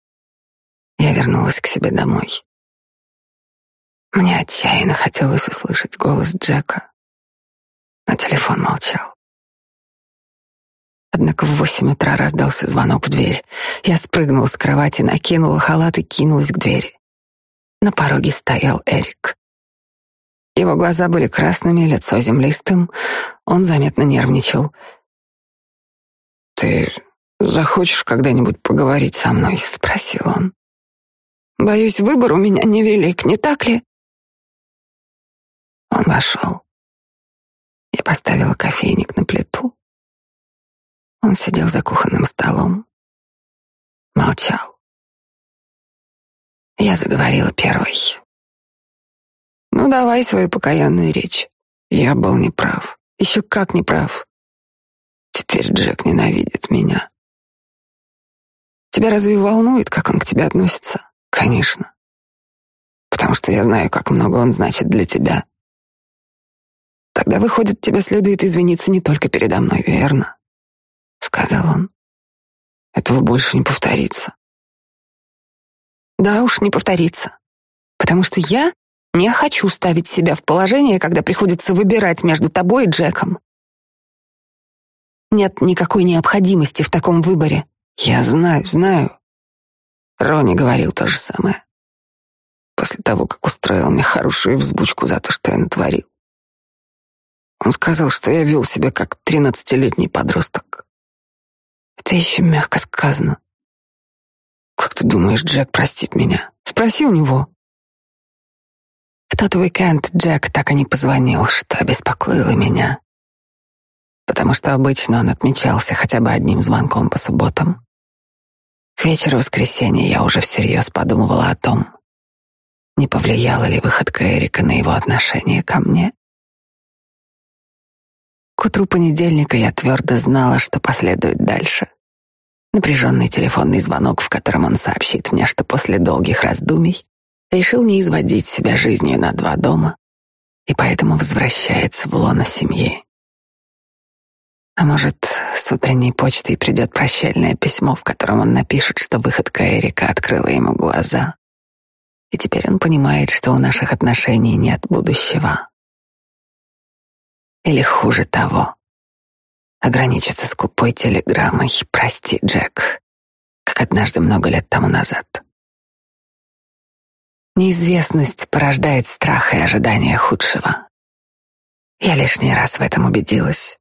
я вернулась к себе домой. Мне отчаянно хотелось услышать голос Джека, но телефон молчал. Однако в восемь утра раздался звонок в дверь. Я спрыгнула с кровати, накинула халат и кинулась к двери. На пороге стоял Эрик. Его глаза были красными, лицо землистым. Он заметно нервничал. «Ты захочешь когда-нибудь поговорить со мной?» — спросил он. «Боюсь, выбор у меня невелик, не так ли?» Он вошел. Я поставила кофейник на плиту. Он сидел за кухонным столом. Молчал. Я заговорила первой. Ну, давай свою покаянную речь. Я был неправ. Еще как неправ. Теперь Джек ненавидит меня. Тебя разве волнует, как он к тебе относится? Конечно. Потому что я знаю, как много он значит для тебя. Тогда, выходит, тебе следует извиниться не только передо мной, верно? Сказал он. Этого больше не повторится. Да уж, не повторится. Потому что я не хочу ставить себя в положение, когда приходится выбирать между тобой и Джеком. Нет никакой необходимости в таком выборе. Я знаю, знаю. Рони говорил то же самое. После того, как устроил мне хорошую взбучку за то, что я натворил. Он сказал, что я вел себя как тринадцатилетний подросток. Это еще мягко сказано. Как ты думаешь, Джек простит меня? Спроси у него. В тот уикенд Джек так и не позвонил, что обеспокоило меня. Потому что обычно он отмечался хотя бы одним звонком по субботам. К вечеру воскресенья я уже всерьез подумывала о том, не повлияла ли выходка Эрика на его отношение ко мне. К утру понедельника я твердо знала, что последует дальше. Напряженный телефонный звонок, в котором он сообщит мне, что после долгих раздумий решил не изводить себя жизнью на два дома и поэтому возвращается в лоно семьи. А может, с утренней почтой придет прощальное письмо, в котором он напишет, что выходка Эрика открыла ему глаза. И теперь он понимает, что у наших отношений нет будущего. Или хуже того, ограничиться скупой телеграммой «Прости, Джек», как однажды много лет тому назад. Неизвестность порождает страх и ожидание худшего. Я лишний раз в этом убедилась.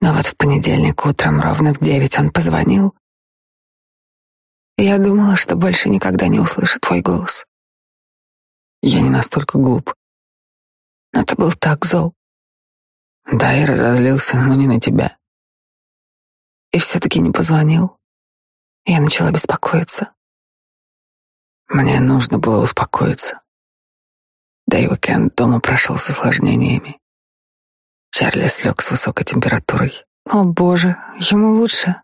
Но вот в понедельник утром ровно в девять он позвонил. И я думала, что больше никогда не услышу твой голос. Я не настолько глуп. Но ты был так зол. Да, я разозлился, но не на тебя. И все-таки не позвонил. Я начала беспокоиться. Мне нужно было успокоиться. Да и уикенд дома прошел с осложнениями. Чарли слег с высокой температурой. О, боже, ему лучше.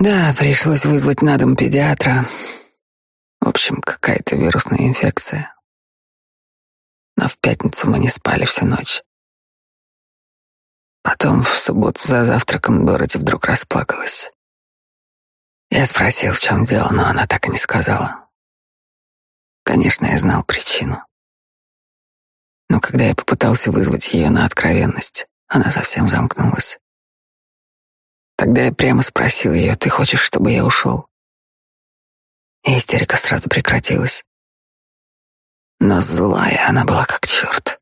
Да, пришлось вызвать на дом педиатра. В общем, какая-то вирусная инфекция. Но в пятницу мы не спали всю ночь. Потом в субботу за завтраком Дороти вдруг расплакалась. Я спросил, в чем дело, но она так и не сказала. Конечно, я знал причину. Но когда я попытался вызвать ее на откровенность, она совсем замкнулась. Тогда я прямо спросил ее, ты хочешь, чтобы я ушел? И истерика сразу прекратилась. Но злая она была как черт.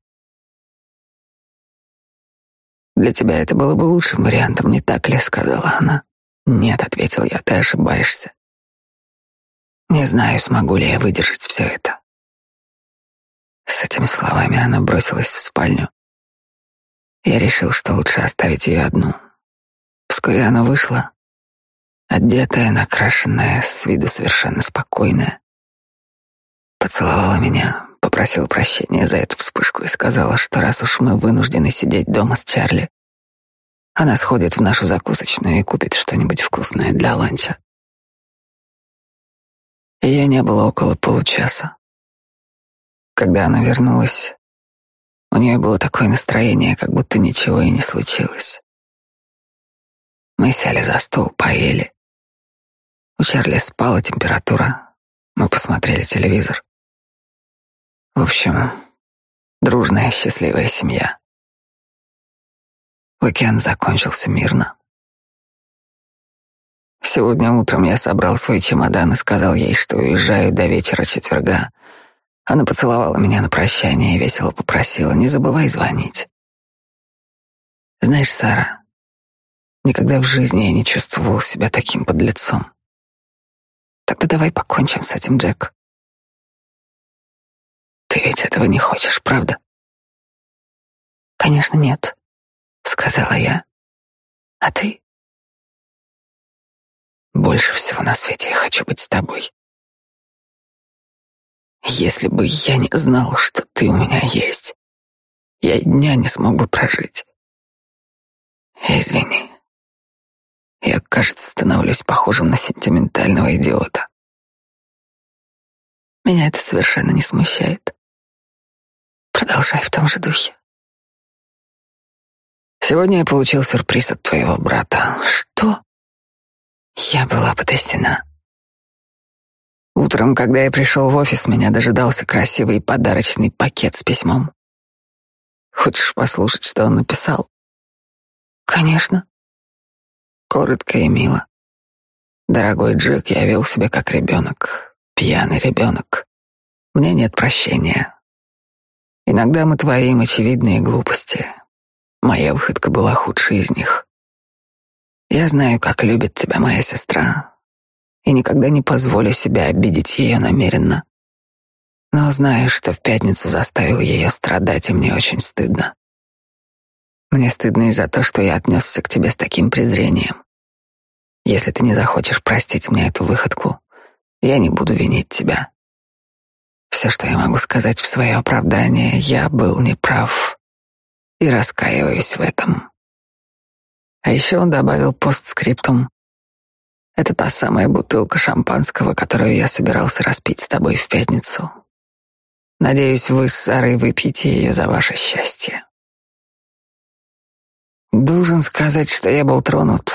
«Для тебя это было бы лучшим вариантом, не так ли?» — сказала она. «Нет», — ответил я, — «ты ошибаешься. Не знаю, смогу ли я выдержать все это». С этими словами она бросилась в спальню. Я решил, что лучше оставить ее одну. Вскоре она вышла, одетая, накрашенная, с виду совершенно спокойная. Поцеловала меня, попросила прощения за эту вспышку и сказала, что раз уж мы вынуждены сидеть дома с Чарли, она сходит в нашу закусочную и купит что-нибудь вкусное для ланча. Ее не было около получаса. Когда она вернулась, у нее было такое настроение, как будто ничего и не случилось. Мы сели за стол, поели. У Чарли спала температура. Мы посмотрели телевизор. В общем, дружная, счастливая семья. Уикенд закончился мирно. Сегодня утром я собрал свой чемодан и сказал ей, что уезжаю до вечера четверга. Она поцеловала меня на прощание и весело попросила, не забывай звонить. Знаешь, Сара, Никогда в жизни я не чувствовал себя таким подлецом. Тогда давай покончим с этим, Джек. Ты ведь этого не хочешь, правда? Конечно, нет, сказала я. А ты? Больше всего на свете я хочу быть с тобой. Если бы я не знал, что ты у меня есть, я дня не смог бы прожить. Извини. Я, кажется, становлюсь похожим на сентиментального идиота. Меня это совершенно не смущает. Продолжай в том же духе. Сегодня я получил сюрприз от твоего брата. Что? Я была потрясена. Утром, когда я пришел в офис, меня дожидался красивый подарочный пакет с письмом. Хочешь послушать, что он написал? Конечно коротко и мило. Дорогой Джек, я вел себя как ребенок, пьяный ребенок. Мне нет прощения. Иногда мы творим очевидные глупости. Моя выходка была худшей из них. Я знаю, как любит тебя моя сестра, и никогда не позволю себе обидеть ее намеренно. Но знаю, что в пятницу заставил ее страдать, и мне очень стыдно. Мне стыдно и за то, что я отнесся к тебе с таким презрением. Если ты не захочешь простить мне эту выходку, я не буду винить тебя. Все, что я могу сказать в свое оправдание, я был неправ и раскаиваюсь в этом. А еще он добавил постскриптум. Это та самая бутылка шампанского, которую я собирался распить с тобой в пятницу. Надеюсь, вы с Сарой выпьете ее за ваше счастье. Должен сказать, что я был тронут.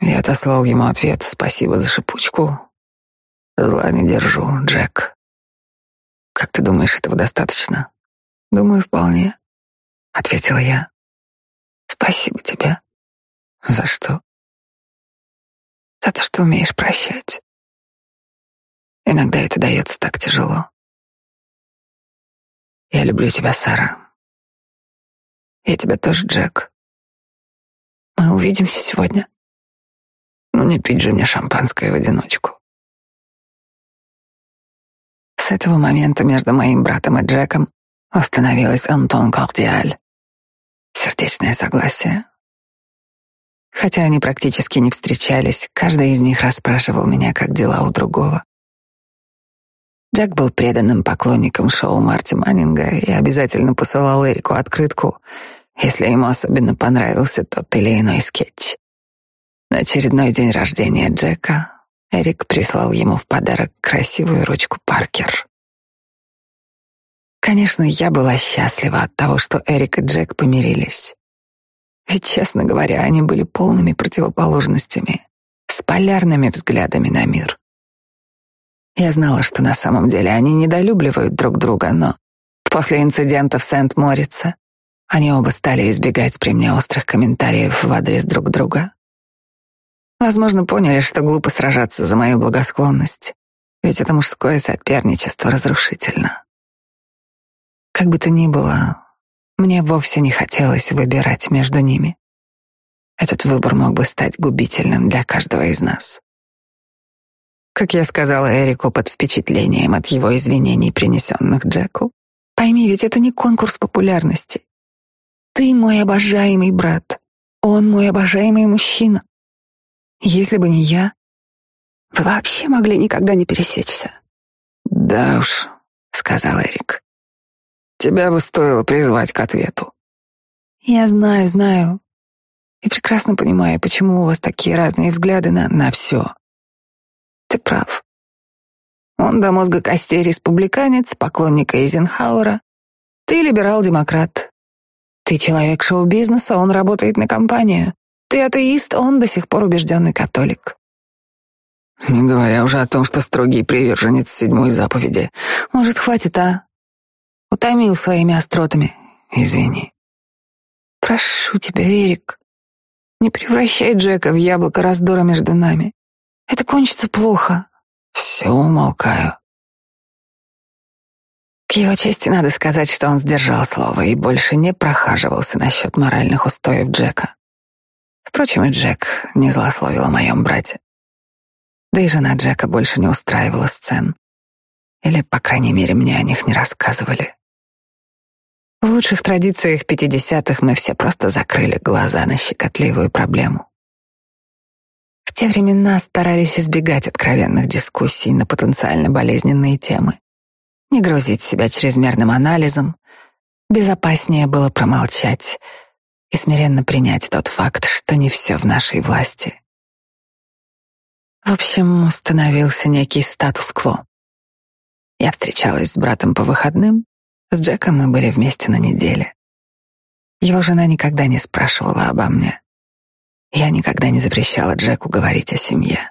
Я отослал ему ответ «Спасибо за шипучку». Зла не держу, Джек. Как ты думаешь, этого достаточно? Думаю, вполне, ответила я. Спасибо тебе. За что? За то, что умеешь прощать. Иногда это дается так тяжело. Я люблю тебя, Сара. Я тебя тоже, Джек. Мы увидимся сегодня. Ну не пить же мне шампанское в одиночку. С этого момента между моим братом и Джеком установилась Антон Кордиаль. сердечное согласие. Хотя они практически не встречались, каждый из них расспрашивал меня, как дела у другого. Джек был преданным поклонником шоу Марти Маннинга и обязательно посылал Эрику открытку, если ему особенно понравился тот или иной скетч. На очередной день рождения Джека Эрик прислал ему в подарок красивую ручку Паркер. Конечно, я была счастлива от того, что Эрик и Джек помирились. Ведь, честно говоря, они были полными противоположностями, с полярными взглядами на мир. Я знала, что на самом деле они недолюбливают друг друга, но после инцидента в Сент-Морице они оба стали избегать при мне острых комментариев в адрес друг друга. Возможно, поняли, что глупо сражаться за мою благосклонность, ведь это мужское соперничество разрушительно. Как бы то ни было, мне вовсе не хотелось выбирать между ними. Этот выбор мог бы стать губительным для каждого из нас. Как я сказала Эрику под впечатлением от его извинений, принесенных Джеку, пойми, ведь это не конкурс популярности. Ты мой обожаемый брат, он мой обожаемый мужчина. Если бы не я, вы вообще могли никогда не пересечься. Да уж, сказал Эрик. Тебя бы стоило призвать к ответу. Я знаю, знаю. И прекрасно понимаю, почему у вас такие разные взгляды на, на все. Ты прав. Он до мозга костей республиканец, поклонник Эйзенхауэра. Ты либерал-демократ. Ты человек шоу-бизнеса, он работает на компанию. Ты атеист, он до сих пор убежденный католик. Не говоря уже о том, что строгий приверженец седьмой заповеди. Может, хватит, а? Утомил своими остротами. Извини. Прошу тебя, Эрик, не превращай Джека в яблоко раздора между нами. Это кончится плохо. Все умолкаю. К его чести надо сказать, что он сдержал слово и больше не прохаживался насчет моральных устоев Джека. Впрочем, и Джек не злословил о моем брате. Да и жена Джека больше не устраивала сцен. Или, по крайней мере, мне о них не рассказывали. В лучших традициях пятидесятых мы все просто закрыли глаза на щекотливую проблему. В те времена старались избегать откровенных дискуссий на потенциально болезненные темы, не грузить себя чрезмерным анализом. Безопаснее было промолчать и смиренно принять тот факт, что не все в нашей власти. В общем, установился некий статус-кво. Я встречалась с братом по выходным, с Джеком мы были вместе на неделе. Его жена никогда не спрашивала обо мне. Я никогда не запрещала Джеку говорить о семье.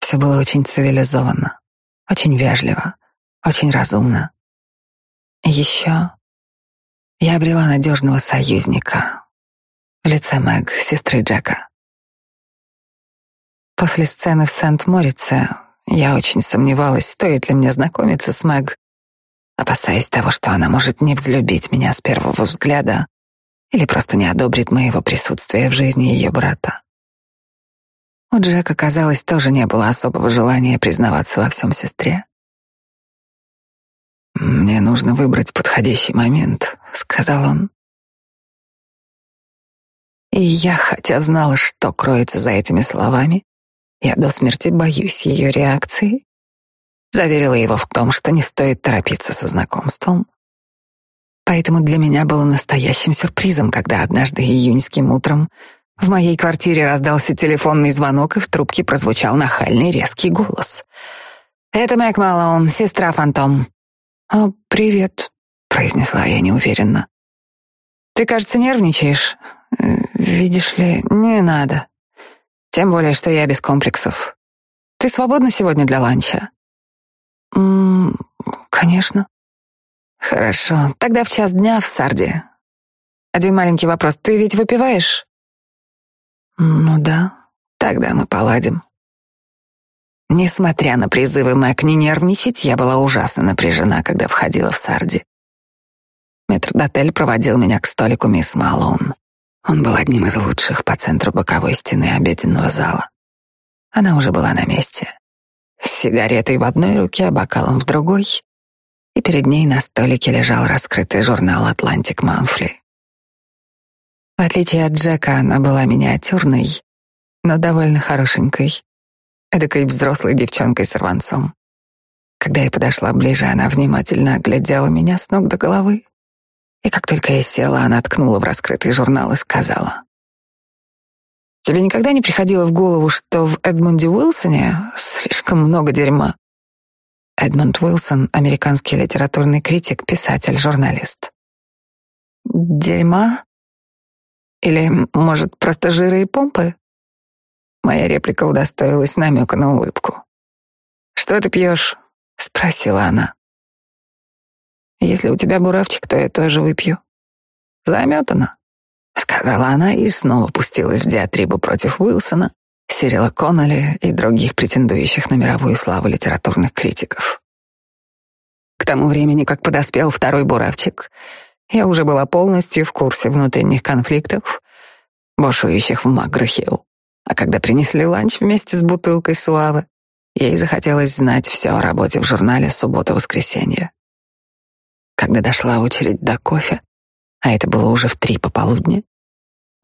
Все было очень цивилизованно, очень вежливо, очень разумно. Еще я обрела надежного союзника в лице Мэг, сестры Джека. После сцены в Сент-Морице я очень сомневалась, стоит ли мне знакомиться с Мэг, опасаясь того, что она может не взлюбить меня с первого взгляда или просто не одобрит моего присутствия в жизни ее брата. У Джека, казалось, тоже не было особого желания признаваться во всем сестре. «Мне нужно выбрать подходящий момент», — сказал он. И я, хотя знала, что кроется за этими словами, я до смерти боюсь ее реакции, заверила его в том, что не стоит торопиться со знакомством. Поэтому для меня было настоящим сюрпризом, когда однажды июньским утром в моей квартире раздался телефонный звонок, и в трубке прозвучал нахальный резкий голос. «Это Мэг Малоун, сестра Фантом». «О, привет», — произнесла я неуверенно. «Ты, кажется, нервничаешь. Э, видишь ли, не надо. Тем более, что я без комплексов. Ты свободна сегодня для ланча?» М конечно. Хорошо. Тогда в час дня в Сарде. Один маленький вопрос. Ты ведь выпиваешь? Ну да. Тогда мы поладим. Несмотря на призывы Мэг не нервничать, я была ужасно напряжена, когда входила в Сарди. Метрдотель проводил меня к столику мисс Малоун. Он был одним из лучших по центру боковой стены обеденного зала. Она уже была на месте с сигаретой в одной руке, а бокалом в другой, и перед ней на столике лежал раскрытый журнал «Атлантик Манфли». В отличие от Джека, она была миниатюрной, но довольно хорошенькой, эдакой взрослой девчонкой с рванцом. Когда я подошла ближе, она внимательно оглядела меня с ног до головы. И как только я села, она ткнула в раскрытый журнал и сказала. «Тебе никогда не приходило в голову, что в Эдмунде Уилсоне слишком много дерьма?» Эдмунд Уилсон — американский литературный критик, писатель, журналист. «Дерьма? Или, может, просто жира и помпы?» Моя реплика удостоилась намека на улыбку. «Что ты пьешь?» — спросила она. «Если у тебя буравчик, то я тоже выпью». «Заметана», — сказала она и снова пустилась в диатрибу против Уилсона, Сирила Конноли и других претендующих на мировую славу литературных критиков. К тому времени, как подоспел второй буравчик, я уже была полностью в курсе внутренних конфликтов, бушующих в Макгрохилл. А когда принесли ланч вместе с бутылкой суавы, ей захотелось знать все о работе в журнале «Суббота-воскресенье». Когда дошла очередь до кофе, а это было уже в три пополудни,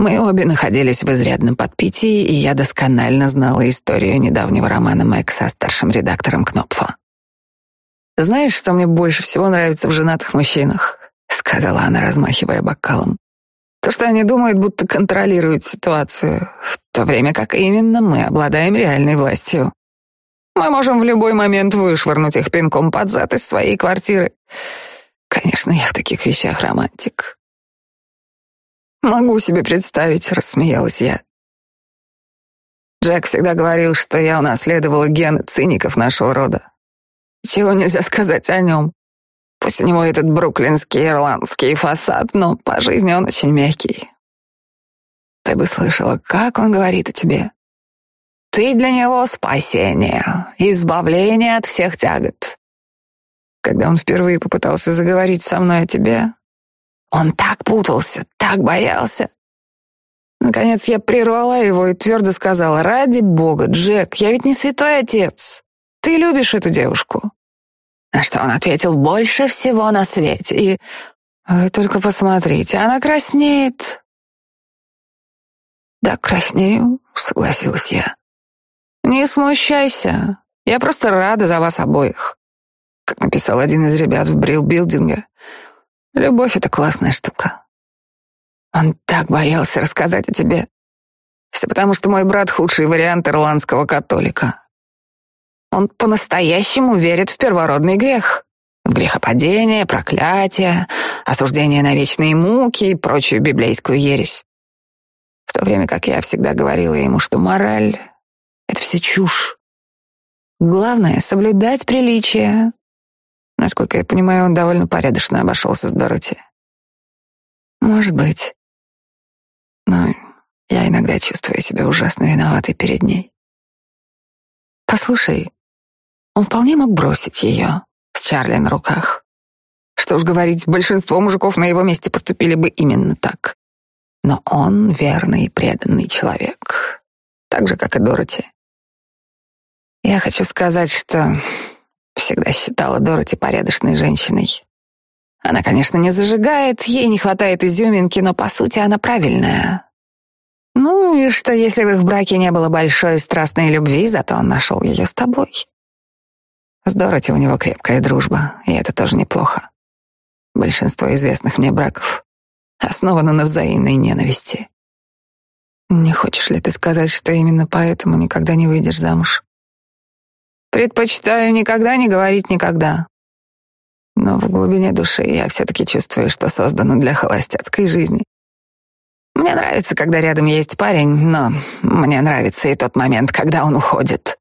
мы обе находились в изрядном подпитии, и я досконально знала историю недавнего романа Мэг со старшим редактором Кнопфа. «Знаешь, что мне больше всего нравится в женатых мужчинах?» — сказала она, размахивая бокалом. «То, что они думают, будто контролируют ситуацию, в то время как именно мы обладаем реальной властью. Мы можем в любой момент вышвырнуть их пинком под зад из своей квартиры. Конечно, я в таких вещах романтик. Могу себе представить, рассмеялась я. Джек всегда говорил, что я унаследовала гены циников нашего рода. Чего нельзя сказать о нем. Пусть у него этот бруклинский ирландский фасад, но по жизни он очень мягкий. Ты бы слышала, как он говорит о тебе. Ты для него спасение, избавление от всех тягот. Когда он впервые попытался заговорить со мной о тебе, он так путался, так боялся. Наконец я прервала его и твердо сказала, «Ради бога, Джек, я ведь не святой отец. Ты любишь эту девушку?» На что он ответил, «Больше всего на свете». И вы только посмотрите, она краснеет. «Да, краснею», — согласилась я. «Не смущайся, я просто рада за вас обоих», как написал один из ребят в брил-билдинге. Любовь — это классная штука. Он так боялся рассказать о тебе. Все потому, что мой брат — худший вариант ирландского католика. Он по-настоящему верит в первородный грех. В грехопадение, проклятие, осуждение на вечные муки и прочую библейскую ересь. В то время как я всегда говорила ему, что мораль — это все чушь. Главное — соблюдать приличие, Насколько я понимаю, он довольно порядочно обошелся с Дороти. Может быть. Но я иногда чувствую себя ужасно виноватой перед ней. Послушай, он вполне мог бросить ее с Чарли на руках. Что уж говорить, большинство мужиков на его месте поступили бы именно так. Но он верный и преданный человек, так же, как и Дороти. Я хочу сказать, что Всегда считала Дороти порядочной женщиной. Она, конечно, не зажигает, ей не хватает изюминки, но по сути она правильная. Ну и что, если в их браке не было большой страстной любви, зато он нашел ее с тобой. С Дороти у него крепкая дружба, и это тоже неплохо. Большинство известных мне браков основано на взаимной ненависти. Не хочешь ли ты сказать, что именно поэтому никогда не выйдешь замуж? Предпочитаю никогда не говорить никогда. Но в глубине души я все-таки чувствую, что создана для холостяцкой жизни. Мне нравится, когда рядом есть парень, но мне нравится и тот момент, когда он уходит.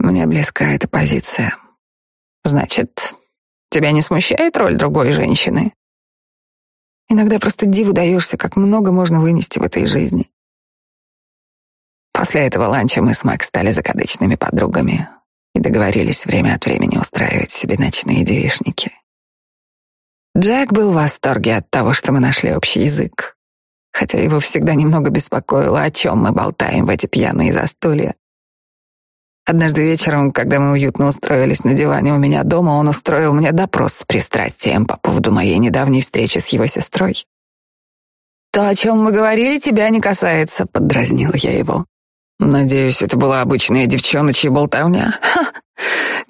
Мне близка эта позиция. Значит, тебя не смущает роль другой женщины? Иногда просто диву даешься, как много можно вынести в этой жизни. После этого ланча мы с Мэг стали закадычными подругами и договорились время от времени устраивать себе ночные девишники. Джек был в восторге от того, что мы нашли общий язык, хотя его всегда немного беспокоило, о чем мы болтаем в эти пьяные застолья. Однажды вечером, когда мы уютно устроились на диване у меня дома, он устроил мне допрос с пристрастием по поводу моей недавней встречи с его сестрой. То, о чем мы говорили, тебя не касается, поддразнила я его. Надеюсь, это была обычная девчоночья болтовня. Ха,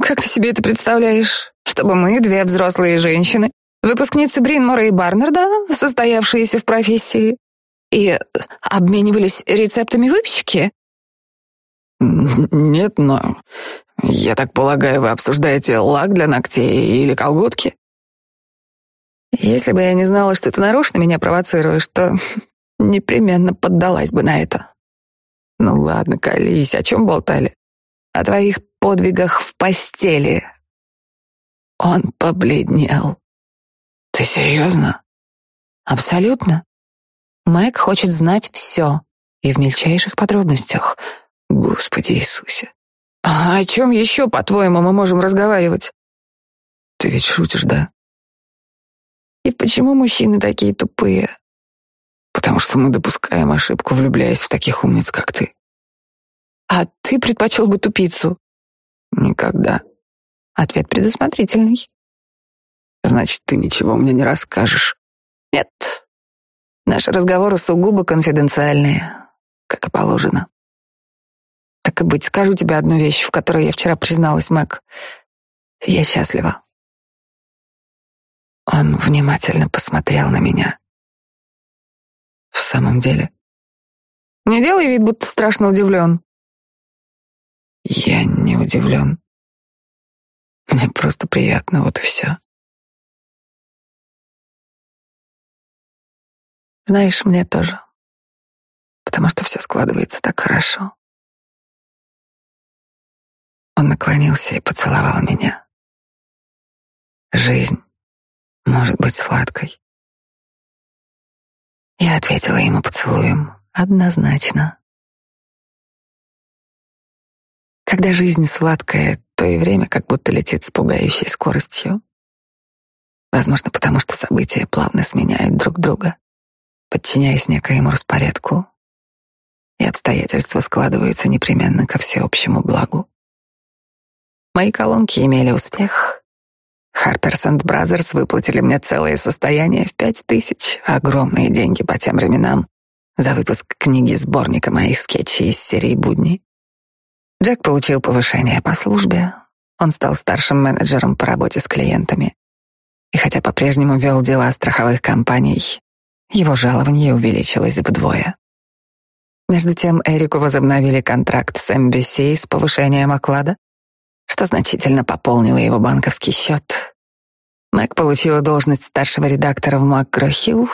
как ты себе это представляешь? Чтобы мы, две взрослые женщины, выпускницы Бринмора и Барнарда, состоявшиеся в профессии, и обменивались рецептами выпечки? Нет, но я так полагаю, вы обсуждаете лак для ногтей или колготки? Если бы я не знала, что ты нарочно меня провоцируешь, то непременно поддалась бы на это. Ну ладно, колись, о чем болтали? О твоих подвигах в постели. Он побледнел. Ты серьезно? Абсолютно. Мэг хочет знать все и в мельчайших подробностях. Господи Иисусе. А о чем еще, по-твоему, мы можем разговаривать? Ты ведь шутишь, да? И почему мужчины такие тупые? Потому что мы допускаем ошибку, влюбляясь в таких умниц, как ты. А ты предпочел бы тупицу? Никогда. Ответ предусмотрительный. Значит, ты ничего мне не расскажешь. Нет. Наши разговоры сугубо конфиденциальные, как и положено. Так и быть, скажу тебе одну вещь, в которой я вчера призналась, Мэг. Я счастлива. Он внимательно посмотрел на меня. В самом деле? Не делай вид, будто страшно удивлен. Я не удивлен. Мне просто приятно, вот и все. Знаешь, мне тоже. Потому что все складывается так хорошо. Он наклонился и поцеловал меня. Жизнь может быть сладкой. Я ответила ему поцелуем однозначно. Когда жизнь сладкая, то и время как будто летит с пугающей скоростью. Возможно, потому что события плавно сменяют друг друга, подчиняясь некоему распорядку, и обстоятельства складываются непременно ко всеобщему благу. Мои колонки имели успех. Харперс энд Бразерс выплатили мне целое состояние в пять тысяч, огромные деньги по тем временам, за выпуск книги-сборника моих скетчей из серии «Будни». Джек получил повышение по службе, он стал старшим менеджером по работе с клиентами. И хотя по-прежнему вел дела страховых компаний, его жалование увеличилось вдвое. Между тем Эрику возобновили контракт с NBC с повышением оклада, что значительно пополнило его банковский счет. Мэг получила должность старшего редактора в МакГро-Хилл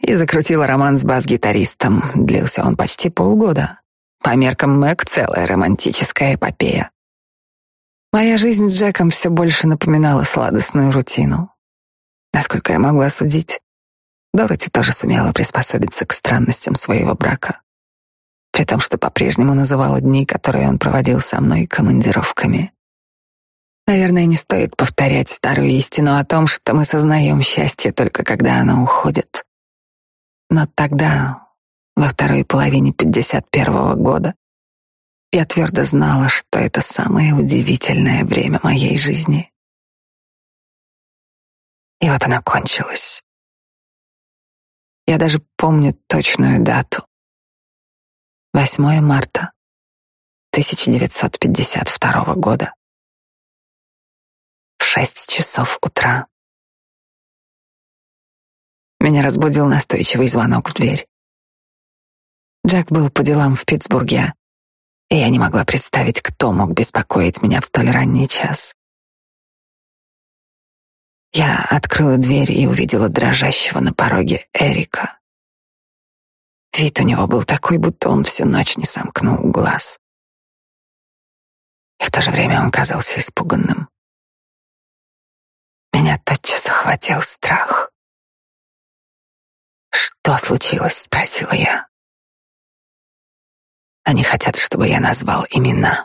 и закрутила роман с бас-гитаристом. Длился он почти полгода. По меркам Мэг целая романтическая эпопея. Моя жизнь с Джеком все больше напоминала сладостную рутину. Насколько я могла судить, Дороти тоже сумела приспособиться к странностям своего брака при том, что по-прежнему называла дни, которые он проводил со мной, командировками. Наверное, не стоит повторять старую истину о том, что мы сознаем счастье только когда оно уходит. Но тогда, во второй половине 51-го года, я твердо знала, что это самое удивительное время моей жизни. И вот оно кончилось. Я даже помню точную дату. 8 марта 1952 года. В шесть часов утра. Меня разбудил настойчивый звонок в дверь. Джек был по делам в Питтсбурге, и я не могла представить, кто мог беспокоить меня в столь ранний час. Я открыла дверь и увидела дрожащего на пороге Эрика. Вид у него был такой, будто он всю ночь не сомкнул глаз. И в то же время он казался испуганным. Меня тотчас охватил страх. «Что случилось?» — спросила я. Они хотят, чтобы я назвал имена.